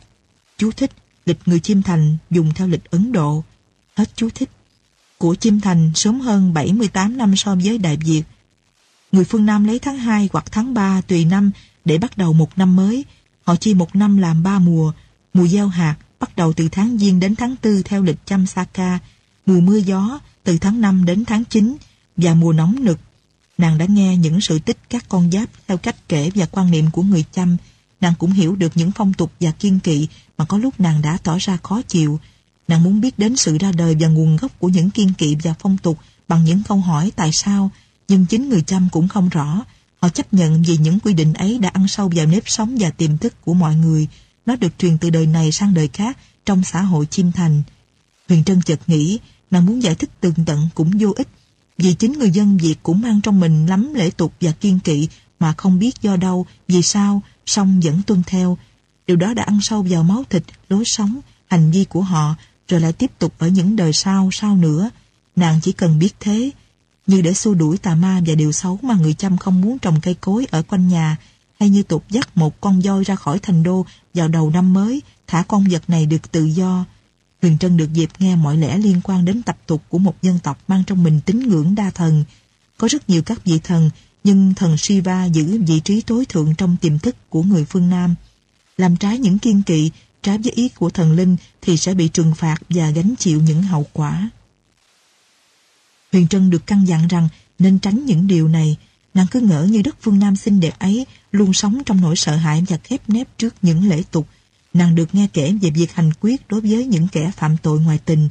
chú thích, lịch người Chim Thành dùng theo lịch Ấn Độ. Hết chú thích. Của Chim Thành sớm hơn 78 năm so với Đại Việt. Người phương Nam lấy tháng 2 hoặc tháng 3 tùy năm để bắt đầu một năm mới. Họ chia một năm làm ba mùa. Mùa gieo hạt bắt đầu từ tháng Giêng đến tháng 4 theo lịch chăm Saka. Mùa mưa gió từ tháng 5 đến tháng 9 và mùa nóng nực. Nàng đã nghe những sự tích các con giáp theo cách kể và quan niệm của người chăm. Nàng cũng hiểu được những phong tục và kiên kỵ mà có lúc nàng đã tỏ ra khó chịu. Nàng muốn biết đến sự ra đời và nguồn gốc của những kiên kỵ và phong tục bằng những câu hỏi tại sao, nhưng chính người chăm cũng không rõ. Họ chấp nhận vì những quy định ấy đã ăn sâu vào nếp sống và tiềm thức của mọi người. Nó được truyền từ đời này sang đời khác trong xã hội chim thành. Huyền Trân chợt nghĩ, nàng muốn giải thích tường tận cũng vô ích. Vì chính người dân Việt cũng mang trong mình lắm lễ tục và kiên kỵ mà không biết do đâu, vì sao, song vẫn tuân theo. Điều đó đã ăn sâu vào máu thịt, lối sống, hành vi của họ, rồi lại tiếp tục ở những đời sau, sau nữa. Nàng chỉ cần biết thế, như để xua đuổi tà ma và điều xấu mà người chăm không muốn trồng cây cối ở quanh nhà, hay như tục dắt một con voi ra khỏi thành đô vào đầu năm mới, thả con vật này được tự do. Huyền Trân được dịp nghe mọi lẽ liên quan đến tập tục của một dân tộc mang trong mình tín ngưỡng đa thần. Có rất nhiều các vị thần, nhưng thần Shiva giữ vị trí tối thượng trong tiềm thức của người phương Nam. Làm trái những kiên kỵ, trái với ý của thần linh thì sẽ bị trừng phạt và gánh chịu những hậu quả. Huyền Trân được căn dặn rằng nên tránh những điều này. Nàng cứ ngỡ như đất phương Nam xinh đẹp ấy luôn sống trong nỗi sợ hãi và khép nép trước những lễ tục. Nàng được nghe kể về việc hành quyết đối với những kẻ phạm tội ngoài tình.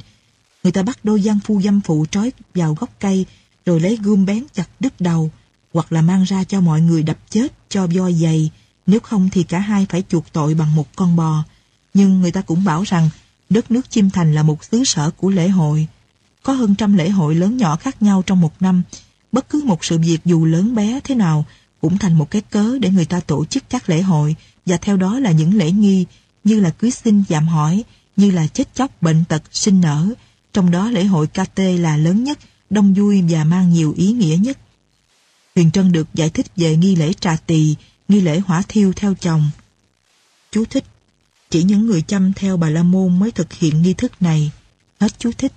Người ta bắt đôi gian phu dâm phụ trói vào gốc cây, rồi lấy gươm bén chặt đứt đầu, hoặc là mang ra cho mọi người đập chết cho voi dày nếu không thì cả hai phải chuộc tội bằng một con bò. Nhưng người ta cũng bảo rằng đất nước Chim Thành là một xứ sở của lễ hội. Có hơn trăm lễ hội lớn nhỏ khác nhau trong một năm. Bất cứ một sự việc dù lớn bé thế nào cũng thành một cái cớ để người ta tổ chức các lễ hội và theo đó là những lễ nghi như là cưới sinh dạm hỏi, như là chết chóc bệnh tật sinh nở. Trong đó lễ hội KT là lớn nhất, đông vui và mang nhiều ý nghĩa nhất. Huyền Trân được giải thích về nghi lễ trà tỳ, nghi lễ hỏa thiêu theo chồng. Chú thích chỉ những người chăm theo Bà La Môn mới thực hiện nghi thức này. Hết chú thích.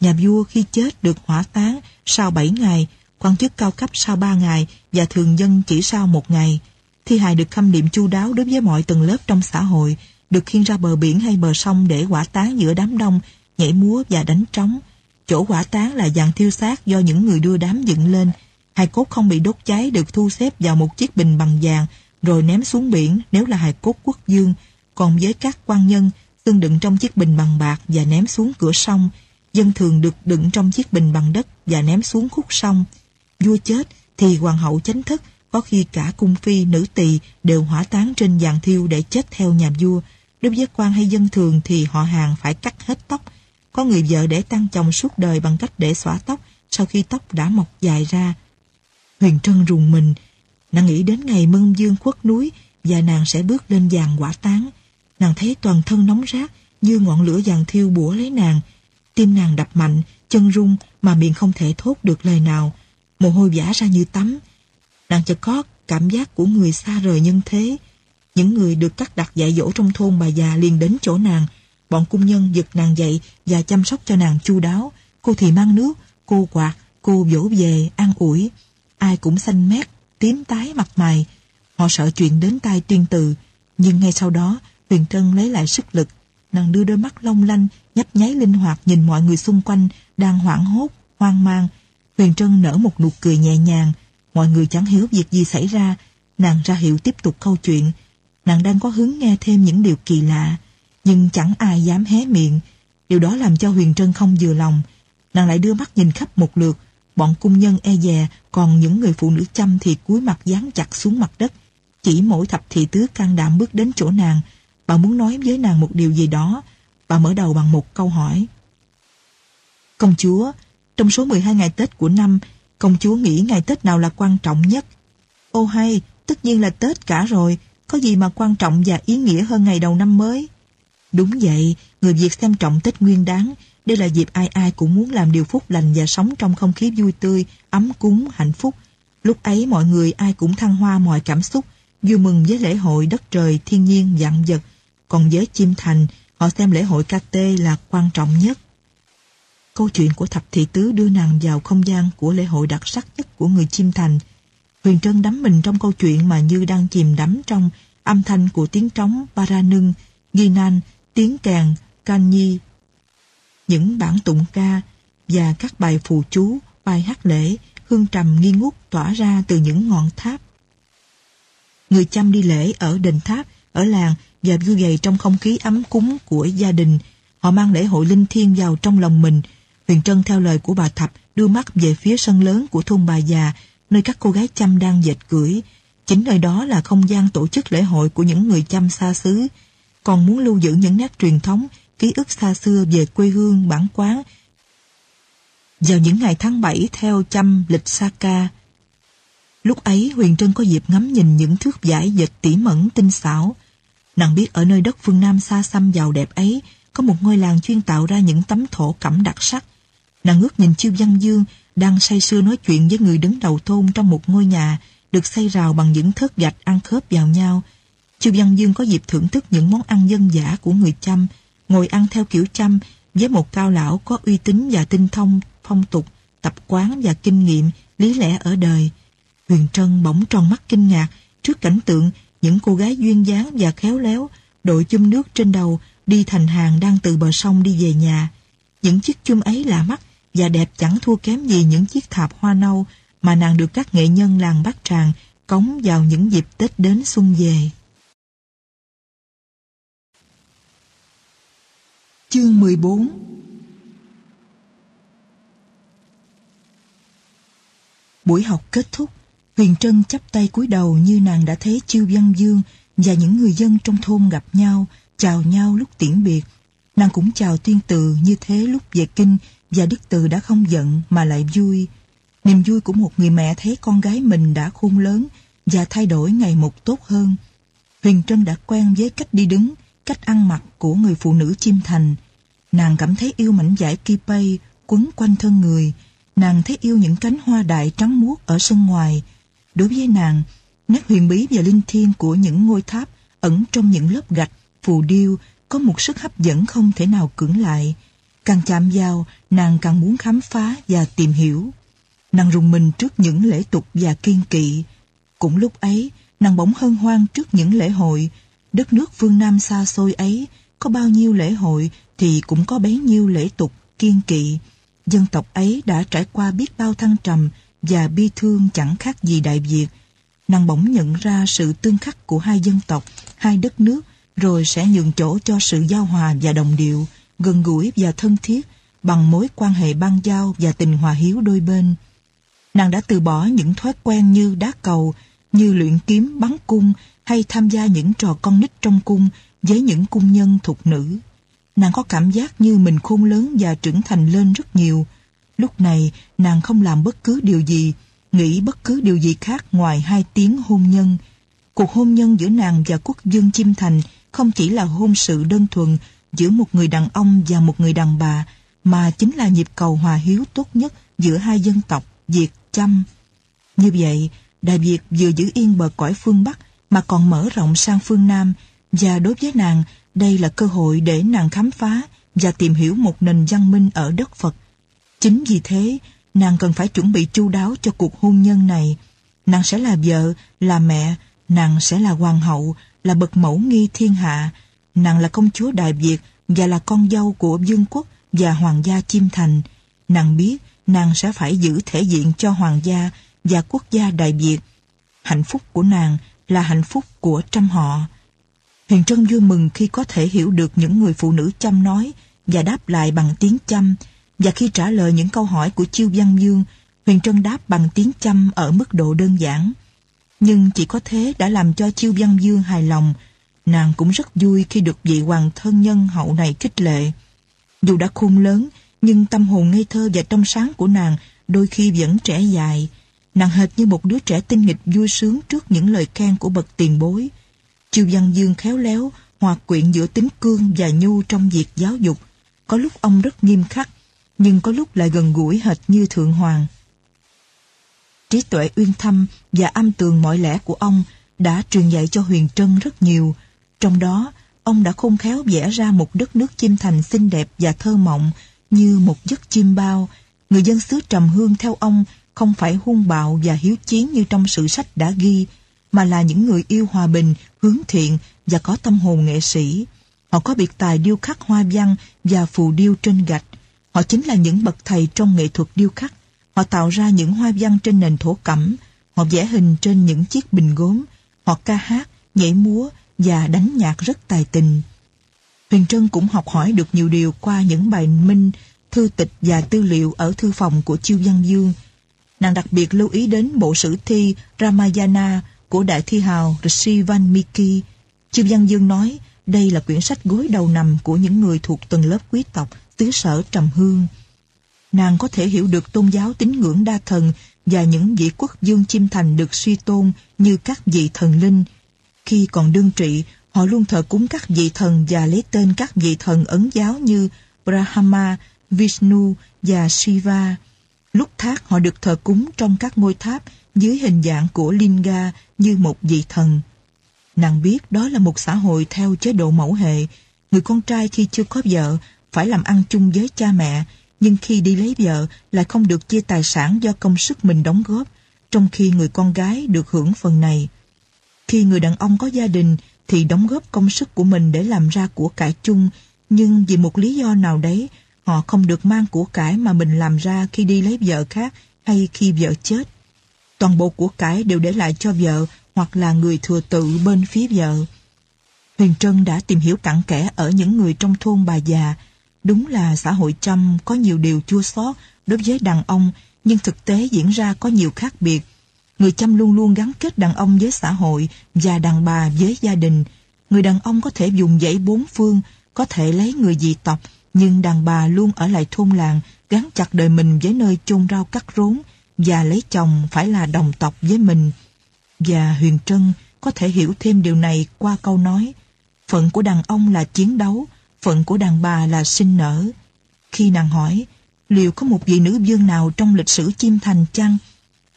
Nhà vua khi chết được hỏa táng sau 7 ngày, quan chức cao cấp sau 3 ngày và thường dân chỉ sau một ngày. Thi hài được khâm liệm chu đáo đối với mọi tầng lớp trong xã hội, được khiêng ra bờ biển hay bờ sông để hỏa táng giữa đám đông, nhảy múa và đánh trống. Chỗ hỏa táng là dàn thiêu xác do những người đưa đám dựng lên. hài cốt không bị đốt cháy được thu xếp vào một chiếc bình bằng vàng rồi ném xuống biển nếu là hài cốt quốc dương, còn với các quan nhân, xương đựng trong chiếc bình bằng bạc và ném xuống cửa sông, dân thường được đựng trong chiếc bình bằng đất và ném xuống khúc sông. Vua chết thì hoàng hậu chánh thức, có khi cả cung phi, nữ tỳ đều hỏa táng trên giàn thiêu để chết theo nhà vua. Đối với quan hay dân thường thì họ hàng phải cắt hết tóc. Có người vợ để tăng chồng suốt đời bằng cách để xõa tóc sau khi tóc đã mọc dài ra. Huyền Trân rùng mình, nàng nghĩ đến ngày mân dương khuất núi và nàng sẽ bước lên giàn quả táng. Nàng thấy toàn thân nóng rát như ngọn lửa vàng thiêu bủa lấy nàng. Tim nàng đập mạnh, chân rung mà miệng không thể thốt được lời nào. Mồ hôi vã ra như tắm. Nàng chợt có cảm giác của người xa rời nhân thế. Những người được cắt đặt dạy dỗ trong thôn bà già liền đến chỗ nàng. Bọn cung nhân giật nàng dậy và chăm sóc cho nàng chu đáo. Cô thì mang nước, cô quạt, cô dỗ về, an ủi. Ai cũng xanh mét, tím tái mặt mày. Họ sợ chuyện đến tai tiên từ. Nhưng ngay sau đó, Huyền Trân lấy lại sức lực. Nàng đưa đôi mắt long lanh, nhấp nháy linh hoạt nhìn mọi người xung quanh, đang hoảng hốt, hoang mang. Huyền Trân nở một nụ cười nhẹ nhàng. Mọi người chẳng hiểu việc gì xảy ra. Nàng ra hiệu tiếp tục câu chuyện. Nàng đang có hứng nghe thêm những điều kỳ lạ. Nhưng chẳng ai dám hé miệng. Điều đó làm cho Huyền Trân không vừa lòng. Nàng lại đưa mắt nhìn khắp một lượt. Bọn cung nhân e dè, còn những người phụ nữ chăm thì cúi mặt dán chặt xuống mặt đất. Chỉ mỗi thập thị tứ can đảm bước đến chỗ nàng, bà muốn nói với nàng một điều gì đó. Bà mở đầu bằng một câu hỏi. Công chúa, trong số 12 ngày Tết của năm, công chúa nghĩ ngày Tết nào là quan trọng nhất? Ô hay, tất nhiên là Tết cả rồi, có gì mà quan trọng và ý nghĩa hơn ngày đầu năm mới? Đúng vậy, người Việt xem trọng Tết Nguyên đáng, đây là dịp ai ai cũng muốn làm điều phúc lành và sống trong không khí vui tươi, ấm cúng, hạnh phúc. Lúc ấy mọi người ai cũng thăng hoa mọi cảm xúc, vui mừng với lễ hội đất trời, thiên nhiên, vạn vật. Còn với chim thành, họ xem lễ hội KT là quan trọng nhất. Câu chuyện của thập thị tứ đưa nàng vào không gian của lễ hội đặc sắc nhất của người chim thành. Huyền Trân đắm mình trong câu chuyện mà như đang chìm đắm trong âm thanh của tiếng trống Paranưng, Ghi Nan, tiếng kèn, Can Nhi, những bản tụng ca và các bài phù chú, bài hát lễ, hương trầm nghi ngút tỏa ra từ những ngọn tháp. Người chăm đi lễ ở đền tháp, ở làng và vui vầy trong không khí ấm cúng của gia đình. Họ mang lễ hội linh thiêng vào trong lòng mình. Huyền Trân theo lời của bà Thập đưa mắt về phía sân lớn của thôn bà già, nơi các cô gái chăm đang dệt cưỡi. Chính nơi đó là không gian tổ chức lễ hội của những người chăm xa xứ. Còn muốn lưu giữ những nét truyền thống ký ức xa xưa về quê hương bản quán. Vào những ngày tháng 7 theo chăm lịch Saka, lúc ấy Huyền Trân có dịp ngắm nhìn những thước giải dệt tỉ mẩn tinh xảo. Nàng biết ở nơi đất phương Nam xa xăm giàu đẹp ấy có một ngôi làng chuyên tạo ra những tấm thổ cẩm đặc sắc. Nàng ngước nhìn Chiêu Văn Dương đang say sưa nói chuyện với người đứng đầu thôn trong một ngôi nhà được xây rào bằng những thớt gạch ăn khớp vào nhau. Chiêu Văn Dương có dịp thưởng thức những món ăn dân dã của người chăm ngồi ăn theo kiểu chăm với một cao lão có uy tín và tinh thông, phong tục, tập quán và kinh nghiệm, lý lẽ ở đời. Huyền Trân bỗng tròn mắt kinh ngạc trước cảnh tượng những cô gái duyên dáng và khéo léo đội chum nước trên đầu đi thành hàng đang từ bờ sông đi về nhà. Những chiếc chum ấy lạ mắt và đẹp chẳng thua kém gì những chiếc thạp hoa nâu mà nàng được các nghệ nhân làng Bát Tràng cống vào những dịp Tết đến xuân về. Chương 14 Buổi học kết thúc, Huyền Trân chắp tay cúi đầu như nàng đã thấy Chiêu Văn Dương và những người dân trong thôn gặp nhau, chào nhau lúc tiễn biệt. Nàng cũng chào tuyên từ như thế lúc về kinh và Đức Từ đã không giận mà lại vui. Niềm vui của một người mẹ thấy con gái mình đã khôn lớn và thay đổi ngày một tốt hơn. Huyền Trân đã quen với cách đi đứng, cách ăn mặc của người phụ nữ chim thành. Nàng cảm thấy yêu mảnh vải kipay quấn quanh thân người. Nàng thấy yêu những cánh hoa đại trắng muốt ở sân ngoài. Đối với nàng, nét huyền bí và linh thiêng của những ngôi tháp ẩn trong những lớp gạch, phù điêu có một sức hấp dẫn không thể nào cưỡng lại. Càng chạm vào, nàng càng muốn khám phá và tìm hiểu. Nàng rùng mình trước những lễ tục và kiên kỵ. Cũng lúc ấy, nàng bỗng hân hoan trước những lễ hội, Đất nước phương Nam xa xôi ấy, có bao nhiêu lễ hội thì cũng có bấy nhiêu lễ tục, kiên kỵ. Dân tộc ấy đã trải qua biết bao thăng trầm và bi thương chẳng khác gì Đại Việt. nàng bỗng nhận ra sự tương khắc của hai dân tộc, hai đất nước, rồi sẽ nhường chỗ cho sự giao hòa và đồng điệu, gần gũi và thân thiết, bằng mối quan hệ ban giao và tình hòa hiếu đôi bên. Nàng đã từ bỏ những thói quen như đá cầu, như luyện kiếm bắn cung hay tham gia những trò con nít trong cung với những cung nhân thục nữ. Nàng có cảm giác như mình khôn lớn và trưởng thành lên rất nhiều. Lúc này, nàng không làm bất cứ điều gì, nghĩ bất cứ điều gì khác ngoài hai tiếng hôn nhân. Cuộc hôn nhân giữa nàng và quốc dương Chim Thành không chỉ là hôn sự đơn thuần giữa một người đàn ông và một người đàn bà, mà chính là nhịp cầu hòa hiếu tốt nhất giữa hai dân tộc Việt Chăm. Như vậy, Đại Việt vừa giữ yên bờ cõi phương Bắc mà còn mở rộng sang phương Nam và đối với nàng, đây là cơ hội để nàng khám phá và tìm hiểu một nền văn minh ở đất Phật. Chính vì thế, nàng cần phải chuẩn bị chu đáo cho cuộc hôn nhân này. Nàng sẽ là vợ, là mẹ, nàng sẽ là hoàng hậu, là bậc mẫu nghi thiên hạ. Nàng là công chúa Đại Việt và là con dâu của vương quốc và hoàng gia Chim Thành. Nàng biết nàng sẽ phải giữ thể diện cho hoàng gia và quốc gia Đại Việt. Hạnh phúc của nàng là hạnh phúc của trăm họ. Huyền Trân vui mừng khi có thể hiểu được những người phụ nữ chăm nói và đáp lại bằng tiếng chăm và khi trả lời những câu hỏi của Chiêu Văn Dương, Huyền Trân đáp bằng tiếng chăm ở mức độ đơn giản. Nhưng chỉ có thế đã làm cho Chiêu Văn Dương hài lòng. Nàng cũng rất vui khi được vị hoàng thân nhân hậu này khích lệ. Dù đã khôn lớn, nhưng tâm hồn ngây thơ và trong sáng của nàng đôi khi vẫn trẻ dài. Nàng hệt như một đứa trẻ tinh nghịch vui sướng trước những lời khen của bậc tiền bối. Chiêu Văn Dương khéo léo, hòa quyện giữa tính cương và nhu trong việc giáo dục. Có lúc ông rất nghiêm khắc, nhưng có lúc lại gần gũi hệt như Thượng Hoàng. Trí tuệ uyên thâm và âm tường mọi lẽ của ông đã truyền dạy cho Huyền Trân rất nhiều. Trong đó, ông đã khôn khéo vẽ ra một đất nước chim thành xinh đẹp và thơ mộng như một giấc chim bao. Người dân xứ Trầm Hương theo ông không phải hung bạo và hiếu chiến như trong sử sách đã ghi, mà là những người yêu hòa bình, hướng thiện và có tâm hồn nghệ sĩ. Họ có biệt tài điêu khắc hoa văn và phù điêu trên gạch. Họ chính là những bậc thầy trong nghệ thuật điêu khắc. Họ tạo ra những hoa văn trên nền thổ cẩm. Họ vẽ hình trên những chiếc bình gốm. Họ ca hát, nhảy múa và đánh nhạc rất tài tình. Huyền Trân cũng học hỏi được nhiều điều qua những bài minh, thư tịch và tư liệu ở thư phòng của Chiêu Văn Dương. Nàng đặc biệt lưu ý đến bộ sử thi Ramayana của đại thi hào Rishi Valmiki. Chiêu Văn Dương nói đây là quyển sách gối đầu nằm của những người thuộc tầng lớp quý tộc tứ sở Trầm Hương. Nàng có thể hiểu được tôn giáo tín ngưỡng đa thần và những vị quốc dương chim thành được suy tôn như các vị thần linh. Khi còn đương trị, họ luôn thờ cúng các vị thần và lấy tên các vị thần ấn giáo như Brahma, Vishnu và Shiva. Lúc thác họ được thờ cúng trong các ngôi tháp dưới hình dạng của Linga như một vị thần. Nàng biết đó là một xã hội theo chế độ mẫu hệ. Người con trai khi chưa có vợ phải làm ăn chung với cha mẹ, nhưng khi đi lấy vợ lại không được chia tài sản do công sức mình đóng góp, trong khi người con gái được hưởng phần này. Khi người đàn ông có gia đình thì đóng góp công sức của mình để làm ra của cải chung, nhưng vì một lý do nào đấy, họ không được mang của cải mà mình làm ra khi đi lấy vợ khác hay khi vợ chết. Toàn bộ của cải đều để lại cho vợ hoặc là người thừa tự bên phía vợ. Huyền Trân đã tìm hiểu cặn kẽ ở những người trong thôn bà già. Đúng là xã hội Trâm có nhiều điều chua xót đối với đàn ông, nhưng thực tế diễn ra có nhiều khác biệt. Người Chăm luôn luôn gắn kết đàn ông với xã hội và đàn bà với gia đình. Người đàn ông có thể dùng dãy bốn phương, có thể lấy người dị tộc, nhưng đàn bà luôn ở lại thôn làng, gắn chặt đời mình với nơi chôn rau cắt rốn và lấy chồng phải là đồng tộc với mình. Và Huyền Trân có thể hiểu thêm điều này qua câu nói Phận của đàn ông là chiến đấu, phận của đàn bà là sinh nở. Khi nàng hỏi, liệu có một vị nữ vương nào trong lịch sử chim thành chăng?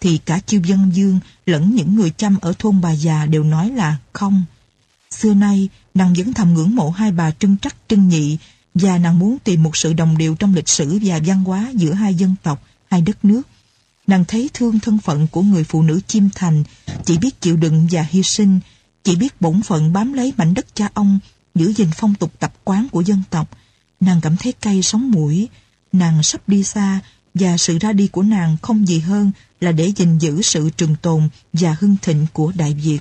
Thì cả chiêu dân dương lẫn những người chăm ở thôn bà già đều nói là không. Xưa nay, nàng vẫn thầm ngưỡng mộ hai bà trưng trắc trưng nhị và nàng muốn tìm một sự đồng điệu trong lịch sử và văn hóa giữa hai dân tộc, hai đất nước. Nàng thấy thương thân phận của người phụ nữ chim thành, chỉ biết chịu đựng và hy sinh, chỉ biết bổn phận bám lấy mảnh đất cha ông, giữ gìn phong tục tập quán của dân tộc. Nàng cảm thấy cay sống mũi, nàng sắp đi xa, và sự ra đi của nàng không gì hơn là để gìn giữ sự trường tồn và hưng thịnh của Đại Việt.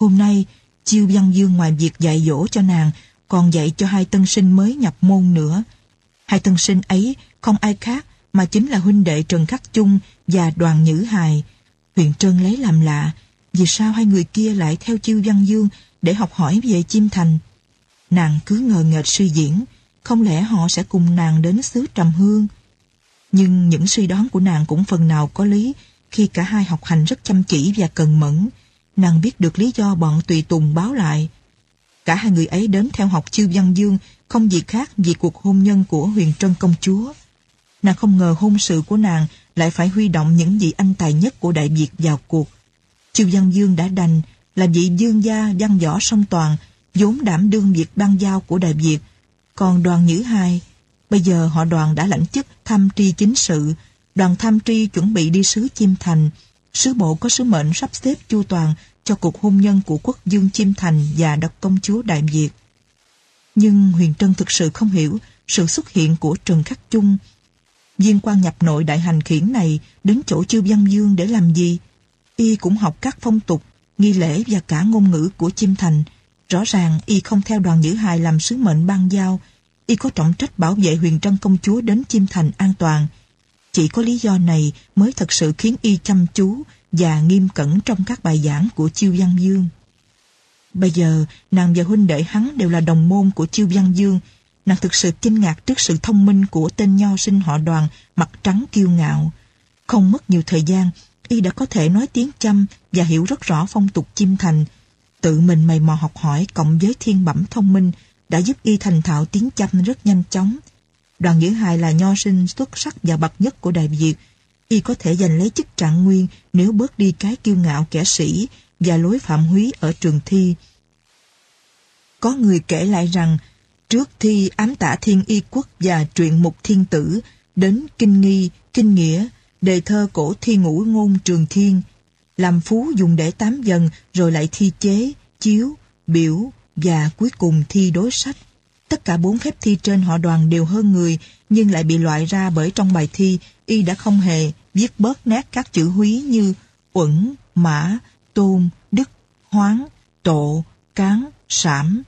Hôm nay, Chiêu Văn Dương ngoài việc dạy dỗ cho nàng, còn dạy cho hai tân sinh mới nhập môn nữa. Hai tân sinh ấy không ai khác mà chính là huynh đệ Trần Khắc Chung và Đoàn Nhữ Hài. Huyền Trân lấy làm lạ, vì sao hai người kia lại theo Chiêu Văn Dương để học hỏi về chim thành. Nàng cứ ngờ nghệch suy diễn, không lẽ họ sẽ cùng nàng đến xứ Trầm Hương? Nhưng những suy đoán của nàng cũng phần nào có lý khi cả hai học hành rất chăm chỉ và cần mẫn. Nàng biết được lý do bọn tùy tùng báo lại. Cả hai người ấy đến theo học chư Văn Dương không gì khác vì cuộc hôn nhân của huyền trân công chúa. Nàng không ngờ hôn sự của nàng lại phải huy động những vị anh tài nhất của Đại Việt vào cuộc. Chư Văn Dương đã đành là vị dương gia văn võ song toàn, vốn đảm đương việc ban giao của Đại Việt. Còn đoàn Nhữ Hai, bây giờ họ đoàn đã lãnh chức tham tri chính sự, đoàn tham tri chuẩn bị đi sứ Chiêm Thành. Sứ bộ có sứ mệnh sắp xếp chu toàn cho cuộc hôn nhân của quốc dương Chiêm Thành và độc công chúa Đại Việt. Nhưng Huyền Trân thực sự không hiểu sự xuất hiện của Trần Khắc Chung. Viên quan nhập nội đại hành khiển này đến chỗ Chư Văn Dương để làm gì? Y cũng học các phong tục, nghi lễ và cả ngôn ngữ của Chim Thành. Rõ ràng Y không theo đoàn Nhữ hài làm sứ mệnh ban giao. Y có trọng trách bảo vệ huyền trân công chúa đến Chim Thành an toàn. Chỉ có lý do này mới thật sự khiến Y chăm chú và nghiêm cẩn trong các bài giảng của Chiêu Văn Dương. Bây giờ, nàng và huynh đệ hắn đều là đồng môn của Chiêu Văn Dương. Nàng thực sự kinh ngạc trước sự thông minh của tên nho sinh họ đoàn, mặt trắng kiêu ngạo. Không mất nhiều thời gian, y đã có thể nói tiếng chăm và hiểu rất rõ phong tục chim thành. Tự mình mày mò học hỏi cộng với thiên bẩm thông minh đã giúp y thành thạo tiếng chăm rất nhanh chóng. Đoàn nghĩa Hài là nho sinh xuất sắc và bậc nhất của Đại Việt. Y có thể giành lấy chức trạng nguyên nếu bớt đi cái kiêu ngạo kẻ sĩ và lối phạm húy ở trường thi. Có người kể lại rằng, trước thi ám tả thiên y quốc và truyện mục thiên tử, đến kinh nghi, kinh nghĩa, đề thơ cổ thi ngũ ngôn trường thiên, làm phú dùng để tám dần rồi lại thi chế, chiếu, biểu và cuối cùng thi đối sách. Tất cả bốn phép thi trên họ đoàn đều hơn người nhưng lại bị loại ra bởi trong bài thi y đã không hề viết bớt nét các chữ húy như uẩn, mã, tôn, đức, hoáng, tộ, cán, sảm.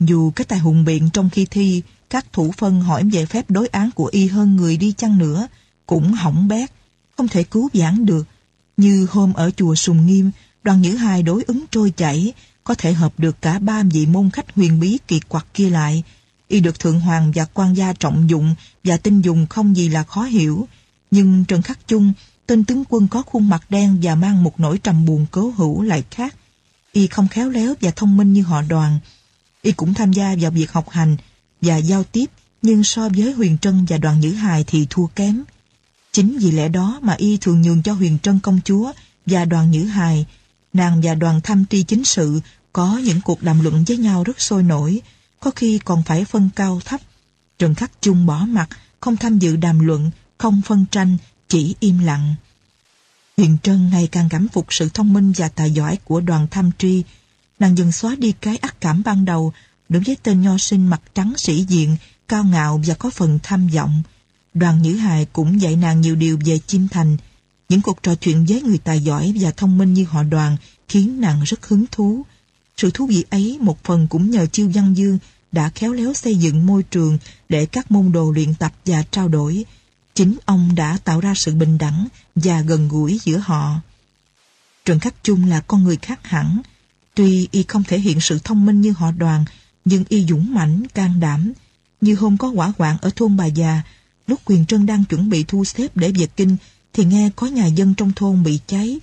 Dù cái tài hùng biện trong khi thi, các thủ phân hỏi về phép đối án của y hơn người đi chăng nữa, cũng hỏng bét, không thể cứu giảng được. Như hôm ở chùa Sùng Nghiêm, đoàn nhữ hài đối ứng trôi chảy, có thể hợp được cả ba vị môn khách huyền bí kỳ quặc kia lại. Y được Thượng Hoàng và quan gia trọng dụng và tin dùng không gì là khó hiểu. Nhưng Trần Khắc Chung, tên tướng quân có khuôn mặt đen và mang một nỗi trầm buồn cố hữu lại khác. Y không khéo léo và thông minh như họ đoàn. Y cũng tham gia vào việc học hành và giao tiếp, nhưng so với Huyền Trân và đoàn Nhữ Hài thì thua kém. Chính vì lẽ đó mà Y thường nhường cho Huyền Trân công chúa và đoàn Nhữ Hài, nàng và đoàn tham tri chính sự có những cuộc đàm luận với nhau rất sôi nổi, có khi còn phải phân cao thấp. Trần Khắc Chung bỏ mặt, không tham dự đàm luận, không phân tranh, chỉ im lặng. Huyền Trân ngày càng cảm phục sự thông minh và tài giỏi của đoàn tham tri. Nàng dần xóa đi cái ác cảm ban đầu đối với tên nho sinh mặt trắng sĩ diện, cao ngạo và có phần tham vọng. Đoàn Nhữ Hài cũng dạy nàng nhiều điều về chim thành. Những cuộc trò chuyện với người tài giỏi và thông minh như họ đoàn khiến nàng rất hứng thú. Sự thú vị ấy một phần cũng nhờ Chiêu Văn Dương đã khéo léo xây dựng môi trường để các môn đồ luyện tập và trao đổi. Chính ông đã tạo ra sự bình đẳng và gần gũi giữa họ. Trần Khắc Chung là con người khác hẳn. Tuy y không thể hiện sự thông minh như họ đoàn, nhưng y dũng mãnh, can đảm. Như hôm có quả quạng ở thôn bà già, lúc Quyền Trân đang chuẩn bị thu xếp để về kinh, thì nghe có nhà dân trong thôn bị cháy.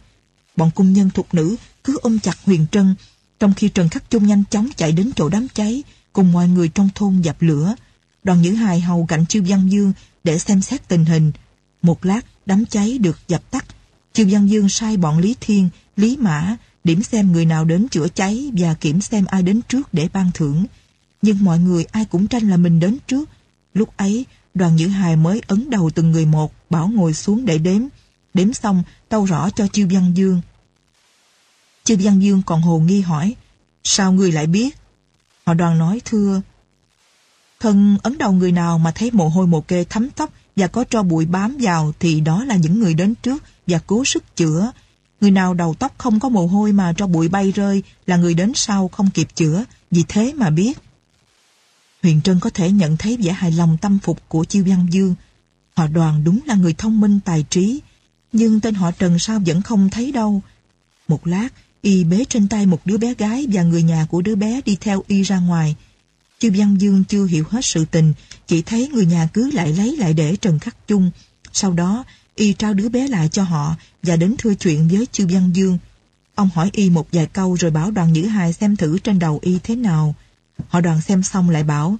Bọn cung nhân thuộc nữ cứ ôm chặt Huyền Trân, trong khi Trần Khắc Chung nhanh chóng chạy đến chỗ đám cháy, cùng mọi người trong thôn dập lửa. Đoàn Nhữ Hài hầu cạnh Chiêu Văn Dương để xem xét tình hình. Một lát, đám cháy được dập tắt. Chiêu Văn Dương sai bọn Lý Thiên, Lý Mã điểm xem người nào đến chữa cháy và kiểm xem ai đến trước để ban thưởng. Nhưng mọi người ai cũng tranh là mình đến trước. Lúc ấy, đoàn giữ Hài mới ấn đầu từng người một, bảo ngồi xuống để đếm. Đếm xong, tâu rõ cho Chiêu Văn Dương. Chiêu Văn Dương còn hồ nghi hỏi, sao người lại biết? Họ đoàn nói thưa, thân ấn đầu người nào mà thấy mồ hôi mồ kê thấm tóc và có tro bụi bám vào thì đó là những người đến trước và cố sức chữa. Người nào đầu tóc không có mồ hôi mà tro bụi bay rơi là người đến sau không kịp chữa, vì thế mà biết. Huyền Trân có thể nhận thấy vẻ hài lòng tâm phục của Chiêu Văn Dương. Họ đoàn đúng là người thông minh tài trí, nhưng tên họ Trần sao vẫn không thấy đâu. Một lát, y bế trên tay một đứa bé gái và người nhà của đứa bé đi theo y ra ngoài. Chiêu Văn Dương chưa hiểu hết sự tình, chỉ thấy người nhà cứ lại lấy lại để Trần Khắc Chung. Sau đó, y trao đứa bé lại cho họ và đến thưa chuyện với Chiêu Văn Dương. Ông hỏi y một vài câu rồi bảo đoàn Nhữ Hài xem thử trên đầu y thế nào. Họ đoàn xem xong lại bảo,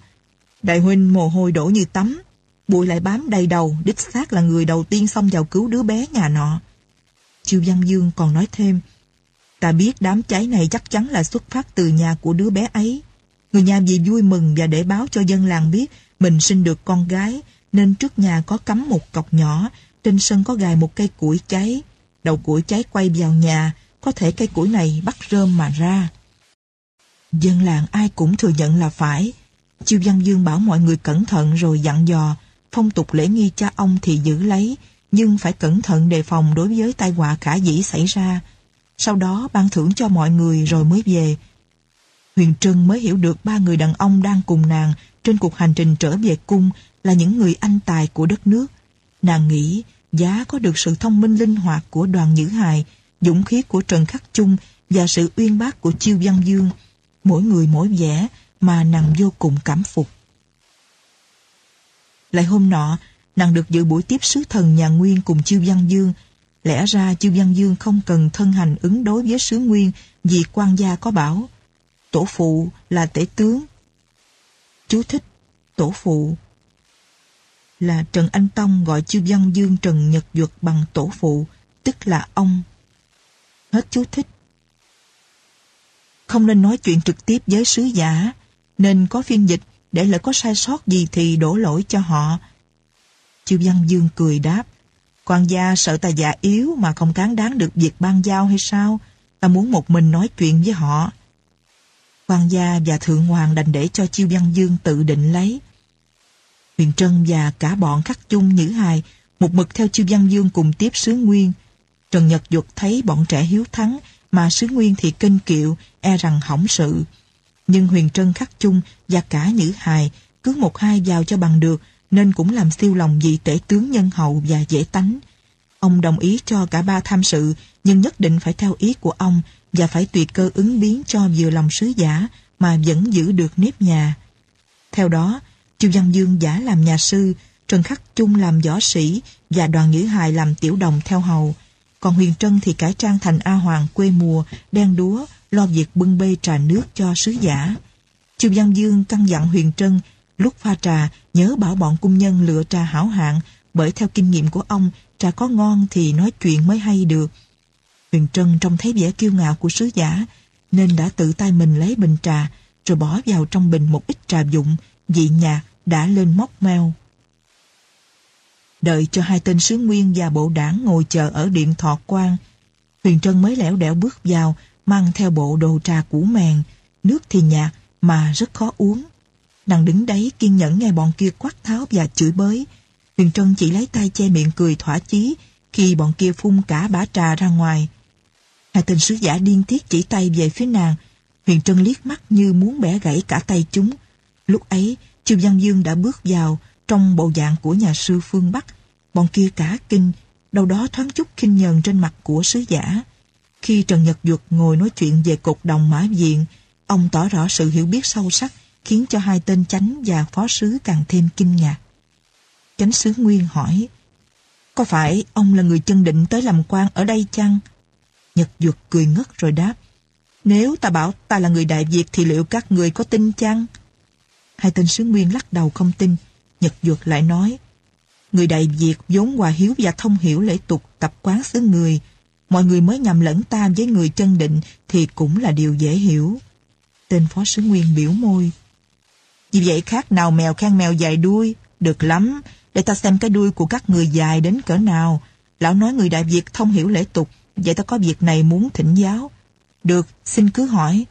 Đại huynh mồ hôi đổ như tắm, Bụi lại bám đầy đầu, Đích xác là người đầu tiên xông vào cứu đứa bé nhà nọ. Chiêu Văn Dương còn nói thêm, Ta biết đám cháy này chắc chắn là xuất phát từ nhà của đứa bé ấy. Người nhà vì vui mừng và để báo cho dân làng biết Mình sinh được con gái, Nên trước nhà có cắm một cọc nhỏ, Trên sân có gài một cây củi cháy. Đầu củi cháy quay vào nhà, Có thể cây củi này bắt rơm mà ra. Dân làng ai cũng thừa nhận là phải. Chiêu Văn Dương bảo mọi người cẩn thận rồi dặn dò, phong tục lễ nghi cha ông thì giữ lấy, nhưng phải cẩn thận đề phòng đối với tai họa khả dĩ xảy ra. Sau đó ban thưởng cho mọi người rồi mới về. Huyền Trân mới hiểu được ba người đàn ông đang cùng nàng trên cuộc hành trình trở về cung là những người anh tài của đất nước. Nàng nghĩ giá có được sự thông minh linh hoạt của đoàn Nhữ Hài, dũng khí của Trần Khắc Chung và sự uyên bác của Chiêu Văn Dương mỗi người mỗi vẻ mà nàng vô cùng cảm phục. Lại hôm nọ, nàng được dự buổi tiếp sứ thần nhà Nguyên cùng Chiêu Văn Dương. Lẽ ra Chiêu Văn Dương không cần thân hành ứng đối với sứ Nguyên vì quan gia có bảo. Tổ phụ là tể tướng. Chú thích tổ phụ là Trần Anh Tông gọi Chiêu Văn Dương Trần Nhật Duật bằng tổ phụ, tức là ông. Hết chú thích không nên nói chuyện trực tiếp với sứ giả, nên có phiên dịch để lỡ có sai sót gì thì đổ lỗi cho họ. Chư Văn Dương cười đáp, quan gia sợ ta già yếu mà không cán đáng được việc ban giao hay sao? Ta muốn một mình nói chuyện với họ. Quan gia và Thượng Hoàng đành để cho Chiêu Văn Dương tự định lấy. Huyền Trân và cả bọn khắc chung nhữ hài một mực theo Chiêu Văn Dương cùng tiếp sứ Nguyên. Trần Nhật Duật thấy bọn trẻ hiếu thắng mà sứ Nguyên thì kênh kiệu, e rằng hỏng sự. Nhưng Huyền Trân khắc chung và cả Nhữ Hài cứ một hai vào cho bằng được nên cũng làm siêu lòng vị tể tướng nhân hậu và dễ tánh. Ông đồng ý cho cả ba tham sự nhưng nhất định phải theo ý của ông và phải tùy cơ ứng biến cho vừa lòng sứ giả mà vẫn giữ được nếp nhà. Theo đó, Chu Văn Dương giả làm nhà sư, Trần Khắc Chung làm võ sĩ và đoàn Nhữ Hài làm tiểu đồng theo hầu còn Huyền Trân thì cải trang thành A Hoàng quê mùa, đen đúa, lo việc bưng bê trà nước cho sứ giả. Chu Văn Dương căn dặn Huyền Trân lúc pha trà nhớ bảo bọn cung nhân lựa trà hảo hạng bởi theo kinh nghiệm của ông trà có ngon thì nói chuyện mới hay được. Huyền Trân trông thấy vẻ kiêu ngạo của sứ giả nên đã tự tay mình lấy bình trà rồi bỏ vào trong bình một ít trà dụng vị nhạt đã lên móc meo. Đợi cho hai tên sứ nguyên và bộ đảng ngồi chờ ở điện thọ quan. Huyền Trân mới lẻo đẻo bước vào, mang theo bộ đồ trà cũ mèn, nước thì nhạt mà rất khó uống. Nàng đứng đấy kiên nhẫn nghe bọn kia quát tháo và chửi bới. Huyền Trân chỉ lấy tay che miệng cười thỏa chí khi bọn kia phun cả bã trà ra ngoài. Hai tên sứ giả điên tiết chỉ tay về phía nàng. Huyền Trân liếc mắt như muốn bẻ gãy cả tay chúng. Lúc ấy, Trương Văn Dương đã bước vào trong bộ dạng của nhà sư phương Bắc Bọn kia cả kinh, đâu đó thoáng chút kinh nhờn trên mặt của sứ giả. Khi Trần Nhật Duật ngồi nói chuyện về cục đồng mã viện, ông tỏ rõ sự hiểu biết sâu sắc, khiến cho hai tên chánh và phó sứ càng thêm kinh ngạc. Chánh sứ Nguyên hỏi, có phải ông là người chân định tới làm quan ở đây chăng? Nhật Duật cười ngất rồi đáp, nếu ta bảo ta là người Đại Việt thì liệu các người có tin chăng? Hai tên sứ Nguyên lắc đầu không tin. Nhật Duật lại nói, Người Đại Việt vốn hòa hiếu và thông hiểu lễ tục tập quán xứ người. Mọi người mới nhầm lẫn ta với người chân định thì cũng là điều dễ hiểu. Tên phó sứ Nguyên biểu môi. Vì vậy khác nào mèo khen mèo dài đuôi. Được lắm, để ta xem cái đuôi của các người dài đến cỡ nào. Lão nói người Đại Việt thông hiểu lễ tục, vậy ta có việc này muốn thỉnh giáo. Được, xin cứ hỏi.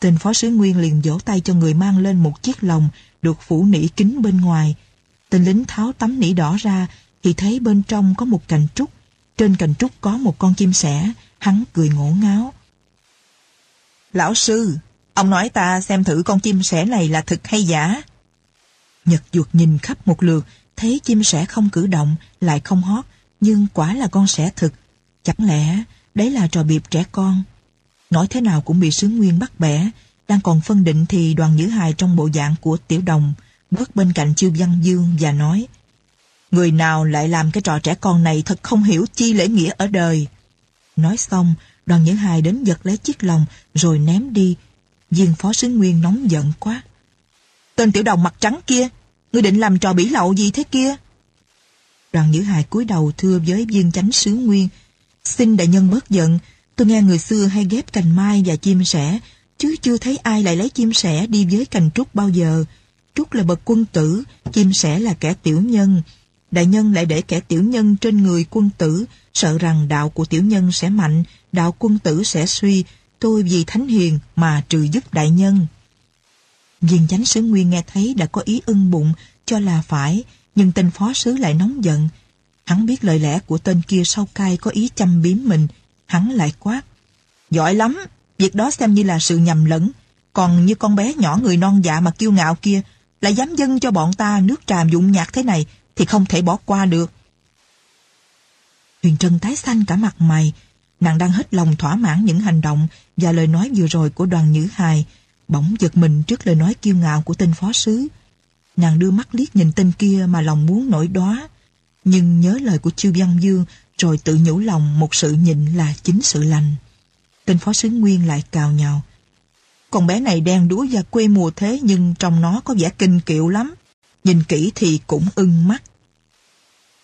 Tên phó sứ Nguyên liền vỗ tay cho người mang lên một chiếc lồng được phủ nỉ kính bên ngoài. Tên lính tháo tấm nỉ đỏ ra thì thấy bên trong có một cành trúc. Trên cành trúc có một con chim sẻ, hắn cười ngổ ngáo. Lão sư, ông nói ta xem thử con chim sẻ này là thực hay giả. Nhật duột nhìn khắp một lượt, thấy chim sẻ không cử động, lại không hót, nhưng quả là con sẻ thực. Chẳng lẽ đấy là trò biệp trẻ con? Nói thế nào cũng bị sứ nguyên bắt bẻ, đang còn phân định thì đoàn nhữ hài trong bộ dạng của tiểu đồng, bước bên cạnh Chiêu Văn Dương và nói Người nào lại làm cái trò trẻ con này thật không hiểu chi lễ nghĩa ở đời. Nói xong, đoàn nhữ hài đến giật lấy chiếc lòng rồi ném đi. Viên phó sứ nguyên nóng giận quá. Tên tiểu đồng mặt trắng kia, ngươi định làm trò bỉ lậu gì thế kia? Đoàn nhữ hài cúi đầu thưa với viên chánh sứ nguyên. Xin đại nhân bớt giận, tôi nghe người xưa hay ghép cành mai và chim sẻ, chứ chưa thấy ai lại lấy chim sẻ đi với cành trúc bao giờ. Trúc là bậc quân tử, chim sẻ là kẻ tiểu nhân. Đại nhân lại để kẻ tiểu nhân trên người quân tử, sợ rằng đạo của tiểu nhân sẽ mạnh, đạo quân tử sẽ suy, tôi vì thánh hiền mà trừ giúp đại nhân. Viên chánh sứ nguyên nghe thấy đã có ý ưng bụng, cho là phải, nhưng tên phó sứ lại nóng giận. Hắn biết lời lẽ của tên kia sau cai có ý chăm biếm mình, hắn lại quát. Giỏi lắm, việc đó xem như là sự nhầm lẫn, còn như con bé nhỏ người non dạ mà kiêu ngạo kia, lại dám dâng cho bọn ta nước trà dụng nhạt thế này thì không thể bỏ qua được. Huyền Trân tái xanh cả mặt mày, nàng đang hết lòng thỏa mãn những hành động và lời nói vừa rồi của đoàn nhữ hài, bỗng giật mình trước lời nói kiêu ngạo của tên phó sứ. Nàng đưa mắt liếc nhìn tên kia mà lòng muốn nổi đóa, nhưng nhớ lời của Chiêu Văn Dương rồi tự nhủ lòng một sự nhịn là chính sự lành. Tên phó sứ Nguyên lại cào nhào. Con bé này đen đúa và quê mùa thế nhưng trong nó có vẻ kinh kiệu lắm. Nhìn kỹ thì cũng ưng mắt.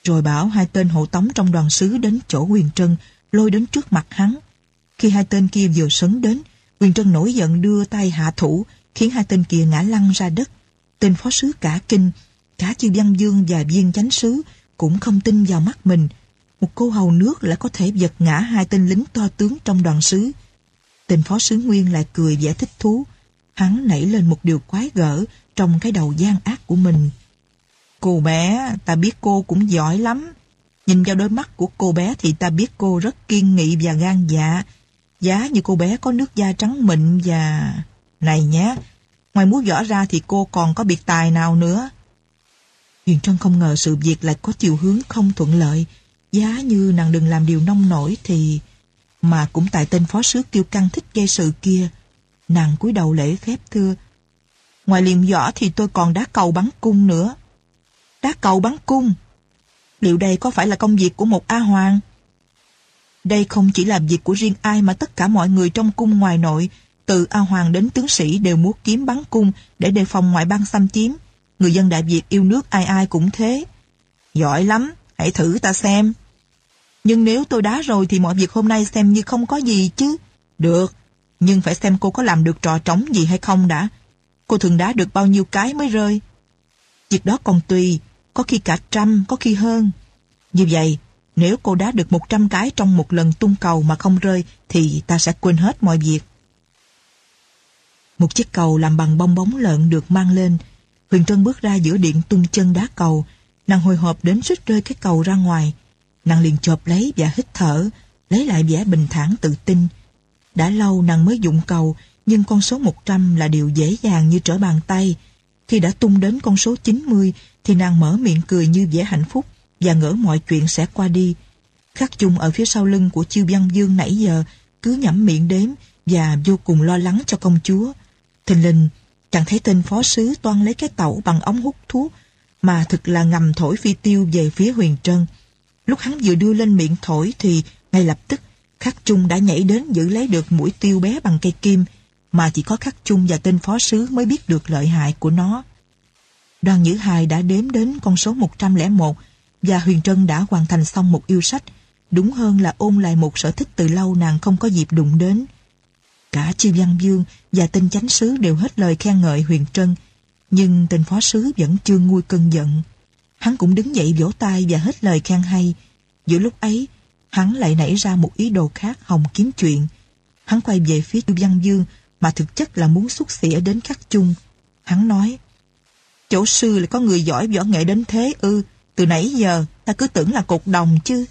Rồi bảo hai tên hộ tống trong đoàn sứ đến chỗ Huyền Trân, lôi đến trước mặt hắn. Khi hai tên kia vừa sấn đến, Huyền Trân nổi giận đưa tay hạ thủ, khiến hai tên kia ngã lăn ra đất. Tên phó sứ cả kinh, cả chư văn dương và viên chánh sứ cũng không tin vào mắt mình. Một cô hầu nước lại có thể giật ngã hai tên lính to tướng trong đoàn sứ. Tên phó sứ Nguyên lại cười vẻ thích thú. Hắn nảy lên một điều quái gở trong cái đầu gian ác của mình. Cô bé, ta biết cô cũng giỏi lắm. Nhìn vào đôi mắt của cô bé thì ta biết cô rất kiên nghị và gan dạ. Giá như cô bé có nước da trắng mịn và... Này nhé, ngoài múa võ ra thì cô còn có biệt tài nào nữa? Huyền Trân không ngờ sự việc lại có chiều hướng không thuận lợi. Giá như nàng đừng làm điều nông nổi thì... Mà cũng tại tên phó sứ kiêu căng thích gây sự kia. Nàng cúi đầu lễ phép thưa. Ngoài liềm võ thì tôi còn đá cầu bắn cung nữa. Đá cầu bắn cung? Liệu đây có phải là công việc của một A Hoàng? Đây không chỉ là việc của riêng ai mà tất cả mọi người trong cung ngoài nội, từ A Hoàng đến tướng sĩ đều muốn kiếm bắn cung để đề phòng ngoại bang xâm chiếm. Người dân Đại Việt yêu nước ai ai cũng thế. Giỏi lắm, hãy thử ta xem. Nhưng nếu tôi đá rồi thì mọi việc hôm nay xem như không có gì chứ. Được, nhưng phải xem cô có làm được trò trống gì hay không đã. Cô thường đá được bao nhiêu cái mới rơi. Việc đó còn tùy, có khi cả trăm, có khi hơn. Như vậy, nếu cô đá được 100 cái trong một lần tung cầu mà không rơi thì ta sẽ quên hết mọi việc. Một chiếc cầu làm bằng bong bóng lợn được mang lên. Huyền Trân bước ra giữa điện tung chân đá cầu. Nàng hồi hộp đến suýt rơi cái cầu ra ngoài. Nàng liền chộp lấy và hít thở, lấy lại vẻ bình thản tự tin. Đã lâu nàng mới dụng cầu, nhưng con số 100 là điều dễ dàng như trở bàn tay. Khi đã tung đến con số 90 thì nàng mở miệng cười như vẻ hạnh phúc và ngỡ mọi chuyện sẽ qua đi. Khắc chung ở phía sau lưng của Chiêu Văn Dương nãy giờ cứ nhẩm miệng đếm và vô cùng lo lắng cho công chúa. Thình lình chẳng thấy tên phó sứ toan lấy cái tẩu bằng ống hút thuốc mà thực là ngầm thổi phi tiêu về phía huyền trân. Lúc hắn vừa đưa lên miệng thổi thì ngay lập tức Khắc Trung đã nhảy đến giữ lấy được mũi tiêu bé bằng cây kim mà chỉ có Khắc Trung và tên phó sứ mới biết được lợi hại của nó. Đoàn Nhữ Hài đã đếm đến con số 101 và Huyền Trân đã hoàn thành xong một yêu sách, đúng hơn là ôn lại một sở thích từ lâu nàng không có dịp đụng đến. Cả Chi Văn Dương và tên chánh sứ đều hết lời khen ngợi Huyền Trân, nhưng tên phó sứ vẫn chưa nguôi cơn giận. Hắn cũng đứng dậy vỗ tay và hết lời khen hay. Giữa lúc ấy, hắn lại nảy ra một ý đồ khác hòng kiếm chuyện. Hắn quay về phía Chu Văn Dương mà thực chất là muốn xúc xỉa đến khắc chung. Hắn nói, Chỗ sư lại có người giỏi võ nghệ đến thế ư. Từ nãy giờ ta cứ tưởng là cột đồng chứ.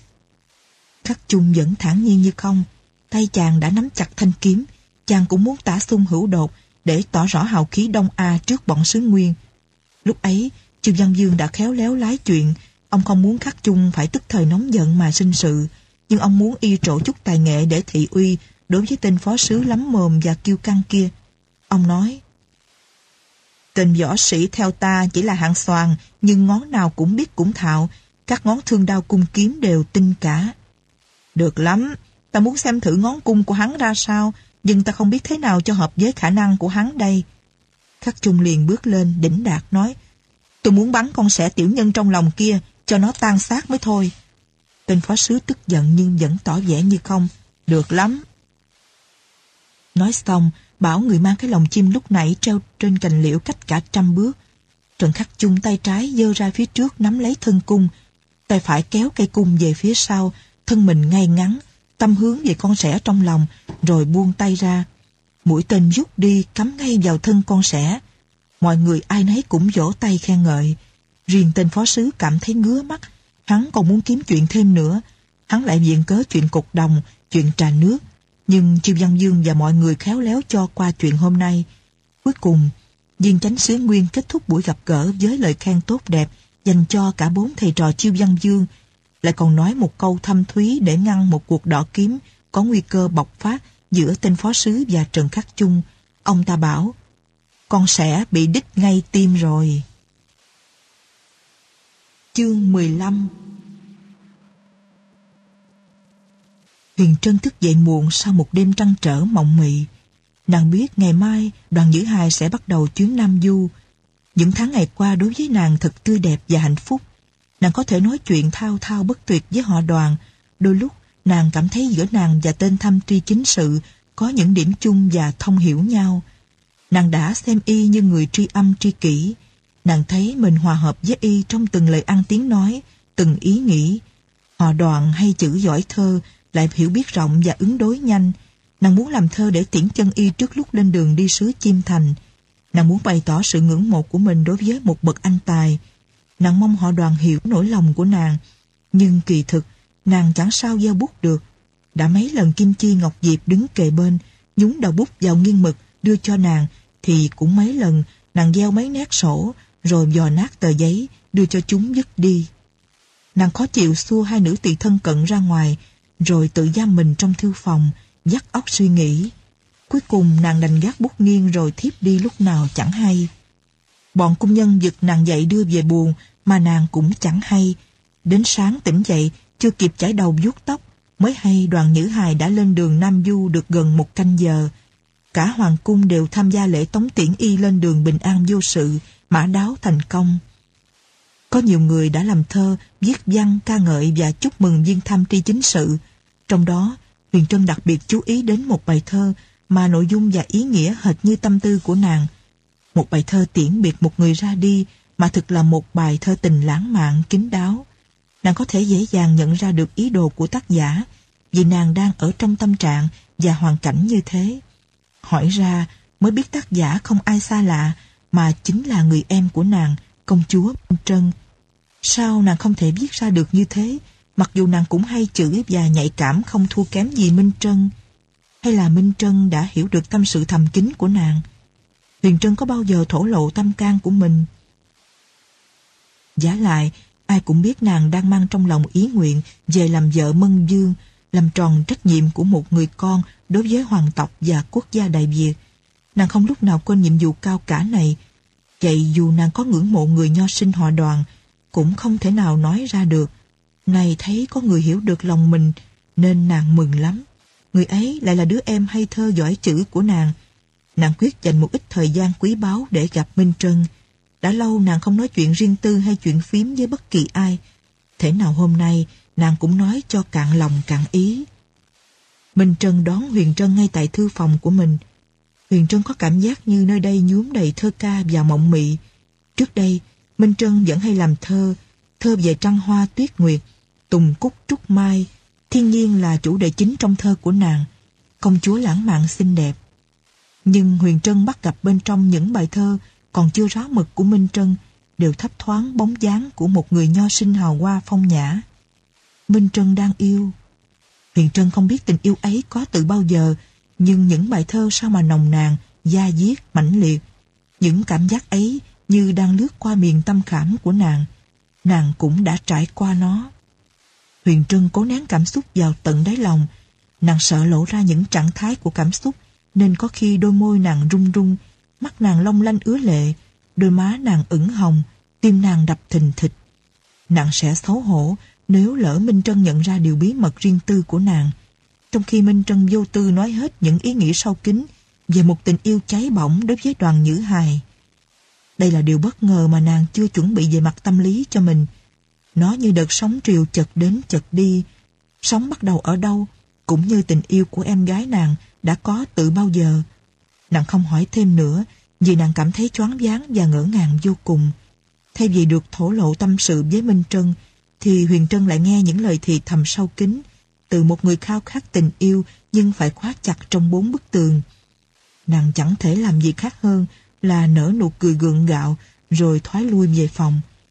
Khắc chung vẫn thản nhiên như không. Tay chàng đã nắm chặt thanh kiếm. Chàng cũng muốn tả xung hữu đột để tỏ rõ hào khí Đông A trước bọn sứ Nguyên. Lúc ấy, Trương Văn Dương đã khéo léo lái chuyện. Ông không muốn khắc chung phải tức thời nóng giận mà sinh sự. Nhưng ông muốn y trổ chút tài nghệ để thị uy đối với tên phó sứ lắm mồm và kiêu căng kia. Ông nói, Tên võ sĩ theo ta chỉ là hạng xoàn, nhưng ngón nào cũng biết cũng thạo, các ngón thương đao cung kiếm đều tinh cả. Được lắm, ta muốn xem thử ngón cung của hắn ra sao, nhưng ta không biết thế nào cho hợp với khả năng của hắn đây. Khắc Trung liền bước lên, đỉnh đạt nói, tôi muốn bắn con sẻ tiểu nhân trong lòng kia, cho nó tan xác mới thôi. Tên phó sứ tức giận nhưng vẫn tỏ vẻ như không. Được lắm. Nói xong, bảo người mang cái lồng chim lúc nãy treo trên cành liễu cách cả trăm bước. Trần Khắc chung tay trái dơ ra phía trước nắm lấy thân cung, tay phải kéo cây cung về phía sau, thân mình ngay ngắn, tâm hướng về con sẻ trong lòng, rồi buông tay ra. Mũi tên rút đi cắm ngay vào thân con sẻ. Mọi người ai nấy cũng vỗ tay khen ngợi. Riêng tên phó sứ cảm thấy ngứa mắt, hắn còn muốn kiếm chuyện thêm nữa. Hắn lại viện cớ chuyện cục đồng, chuyện trà nước, nhưng Chiêu Văn Dương và mọi người khéo léo cho qua chuyện hôm nay. Cuối cùng, viên chánh sứ Nguyên kết thúc buổi gặp gỡ với lời khen tốt đẹp dành cho cả bốn thầy trò Chiêu Văn Dương, lại còn nói một câu thâm thúy để ngăn một cuộc đỏ kiếm có nguy cơ bộc phát giữa tên phó sứ và Trần Khắc Chung. Ông ta bảo, con sẽ bị đích ngay tim rồi. Chương 15 Huyền Trân thức dậy muộn sau một đêm trăn trở mộng mị. Nàng biết ngày mai đoàn Nhữ Hài sẽ bắt đầu chuyến Nam Du. Những tháng ngày qua đối với nàng thật tươi đẹp và hạnh phúc. Nàng có thể nói chuyện thao thao bất tuyệt với họ đoàn. Đôi lúc, nàng cảm thấy giữa nàng và tên thăm tri chính sự có những điểm chung và thông hiểu nhau. Nàng đã xem y như người tri âm tri kỷ. Nàng thấy mình hòa hợp với y trong từng lời ăn tiếng nói, từng ý nghĩ. Họ đoàn hay chữ giỏi thơ lại hiểu biết rộng và ứng đối nhanh. Nàng muốn làm thơ để tiễn chân y trước lúc lên đường đi sứ chim thành. Nàng muốn bày tỏ sự ngưỡng mộ của mình đối với một bậc anh tài. Nàng mong họ đoàn hiểu nỗi lòng của nàng. Nhưng kỳ thực, nàng chẳng sao gieo bút được. Đã mấy lần Kim Chi Ngọc Diệp đứng kề bên, nhúng đầu bút vào nghiêng mực, đưa cho nàng, thì cũng mấy lần nàng gieo mấy nét sổ, rồi dò nát tờ giấy, đưa cho chúng dứt đi. Nàng khó chịu xua hai nữ tỳ thân cận ra ngoài, rồi tự giam mình trong thư phòng, dắt óc suy nghĩ. Cuối cùng nàng đành gác bút nghiêng rồi thiếp đi lúc nào chẳng hay. Bọn cung nhân giật nàng dậy đưa về buồn mà nàng cũng chẳng hay. Đến sáng tỉnh dậy, chưa kịp chải đầu vuốt tóc, mới hay đoàn nữ hài đã lên đường Nam Du được gần một canh giờ. Cả hoàng cung đều tham gia lễ tống tiễn y lên đường bình an vô sự, mã đáo thành công. Có nhiều người đã làm thơ, viết văn, ca ngợi và chúc mừng viên tham tri chính sự. Trong đó, Huyền Trân đặc biệt chú ý đến một bài thơ mà nội dung và ý nghĩa hệt như tâm tư của nàng. Một bài thơ tiễn biệt một người ra đi mà thực là một bài thơ tình lãng mạn, kín đáo. Nàng có thể dễ dàng nhận ra được ý đồ của tác giả vì nàng đang ở trong tâm trạng và hoàn cảnh như thế. Hỏi ra mới biết tác giả không ai xa lạ mà chính là người em của nàng, công chúa Minh Trân. Sao nàng không thể viết ra được như thế, mặc dù nàng cũng hay chữ và nhạy cảm không thua kém gì Minh Trân? Hay là Minh Trân đã hiểu được tâm sự thầm kín của nàng? Huyền Trân có bao giờ thổ lộ tâm can của mình? Giả lại, ai cũng biết nàng đang mang trong lòng ý nguyện về làm vợ Mân Dương, làm tròn trách nhiệm của một người con đối với hoàng tộc và quốc gia Đại Việt. Nàng không lúc nào quên nhiệm vụ cao cả này, Vậy dù nàng có ngưỡng mộ người nho sinh họ đoàn, cũng không thể nào nói ra được. Này thấy có người hiểu được lòng mình, nên nàng mừng lắm. Người ấy lại là đứa em hay thơ giỏi chữ của nàng. Nàng quyết dành một ít thời gian quý báu để gặp Minh Trân. Đã lâu nàng không nói chuyện riêng tư hay chuyện phím với bất kỳ ai. Thế nào hôm nay, nàng cũng nói cho cạn lòng cạn ý. Minh Trân đón Huyền Trân ngay tại thư phòng của mình. Huyền Trân có cảm giác như nơi đây nhuốm đầy thơ ca và mộng mị. Trước đây, Minh Trân vẫn hay làm thơ, thơ về trăng hoa tuyết nguyệt, tùng cúc trúc mai, thiên nhiên là chủ đề chính trong thơ của nàng, công chúa lãng mạn xinh đẹp. Nhưng Huyền Trân bắt gặp bên trong những bài thơ còn chưa rõ mực của Minh Trân đều thấp thoáng bóng dáng của một người nho sinh hào hoa phong nhã. Minh Trân đang yêu. Huyền Trân không biết tình yêu ấy có từ bao giờ, nhưng những bài thơ sao mà nồng nàn, da diết, mãnh liệt. Những cảm giác ấy như đang lướt qua miền tâm khảm của nàng. Nàng cũng đã trải qua nó. Huyền Trân cố nén cảm xúc vào tận đáy lòng. Nàng sợ lộ ra những trạng thái của cảm xúc, nên có khi đôi môi nàng run run, mắt nàng long lanh ứa lệ, đôi má nàng ửng hồng, tim nàng đập thình thịch. Nàng sẽ xấu hổ nếu lỡ Minh Trân nhận ra điều bí mật riêng tư của nàng. Trong khi Minh Trân vô tư nói hết những ý nghĩ sâu kín về một tình yêu cháy bỏng đối với đoàn nhữ hài. Đây là điều bất ngờ mà nàng chưa chuẩn bị về mặt tâm lý cho mình. Nó như đợt sóng triều chật đến chật đi. Sóng bắt đầu ở đâu, cũng như tình yêu của em gái nàng đã có từ bao giờ. Nàng không hỏi thêm nữa, vì nàng cảm thấy choáng váng và ngỡ ngàng vô cùng. Thay vì được thổ lộ tâm sự với Minh Trân, thì Huyền Trân lại nghe những lời thì thầm sâu kín từ một người khao khát tình yêu, nhưng phải khóa chặt trong bốn bức tường. Nàng chẳng thể làm gì khác hơn là nở nụ cười gượng gạo, rồi thoái lui về phòng.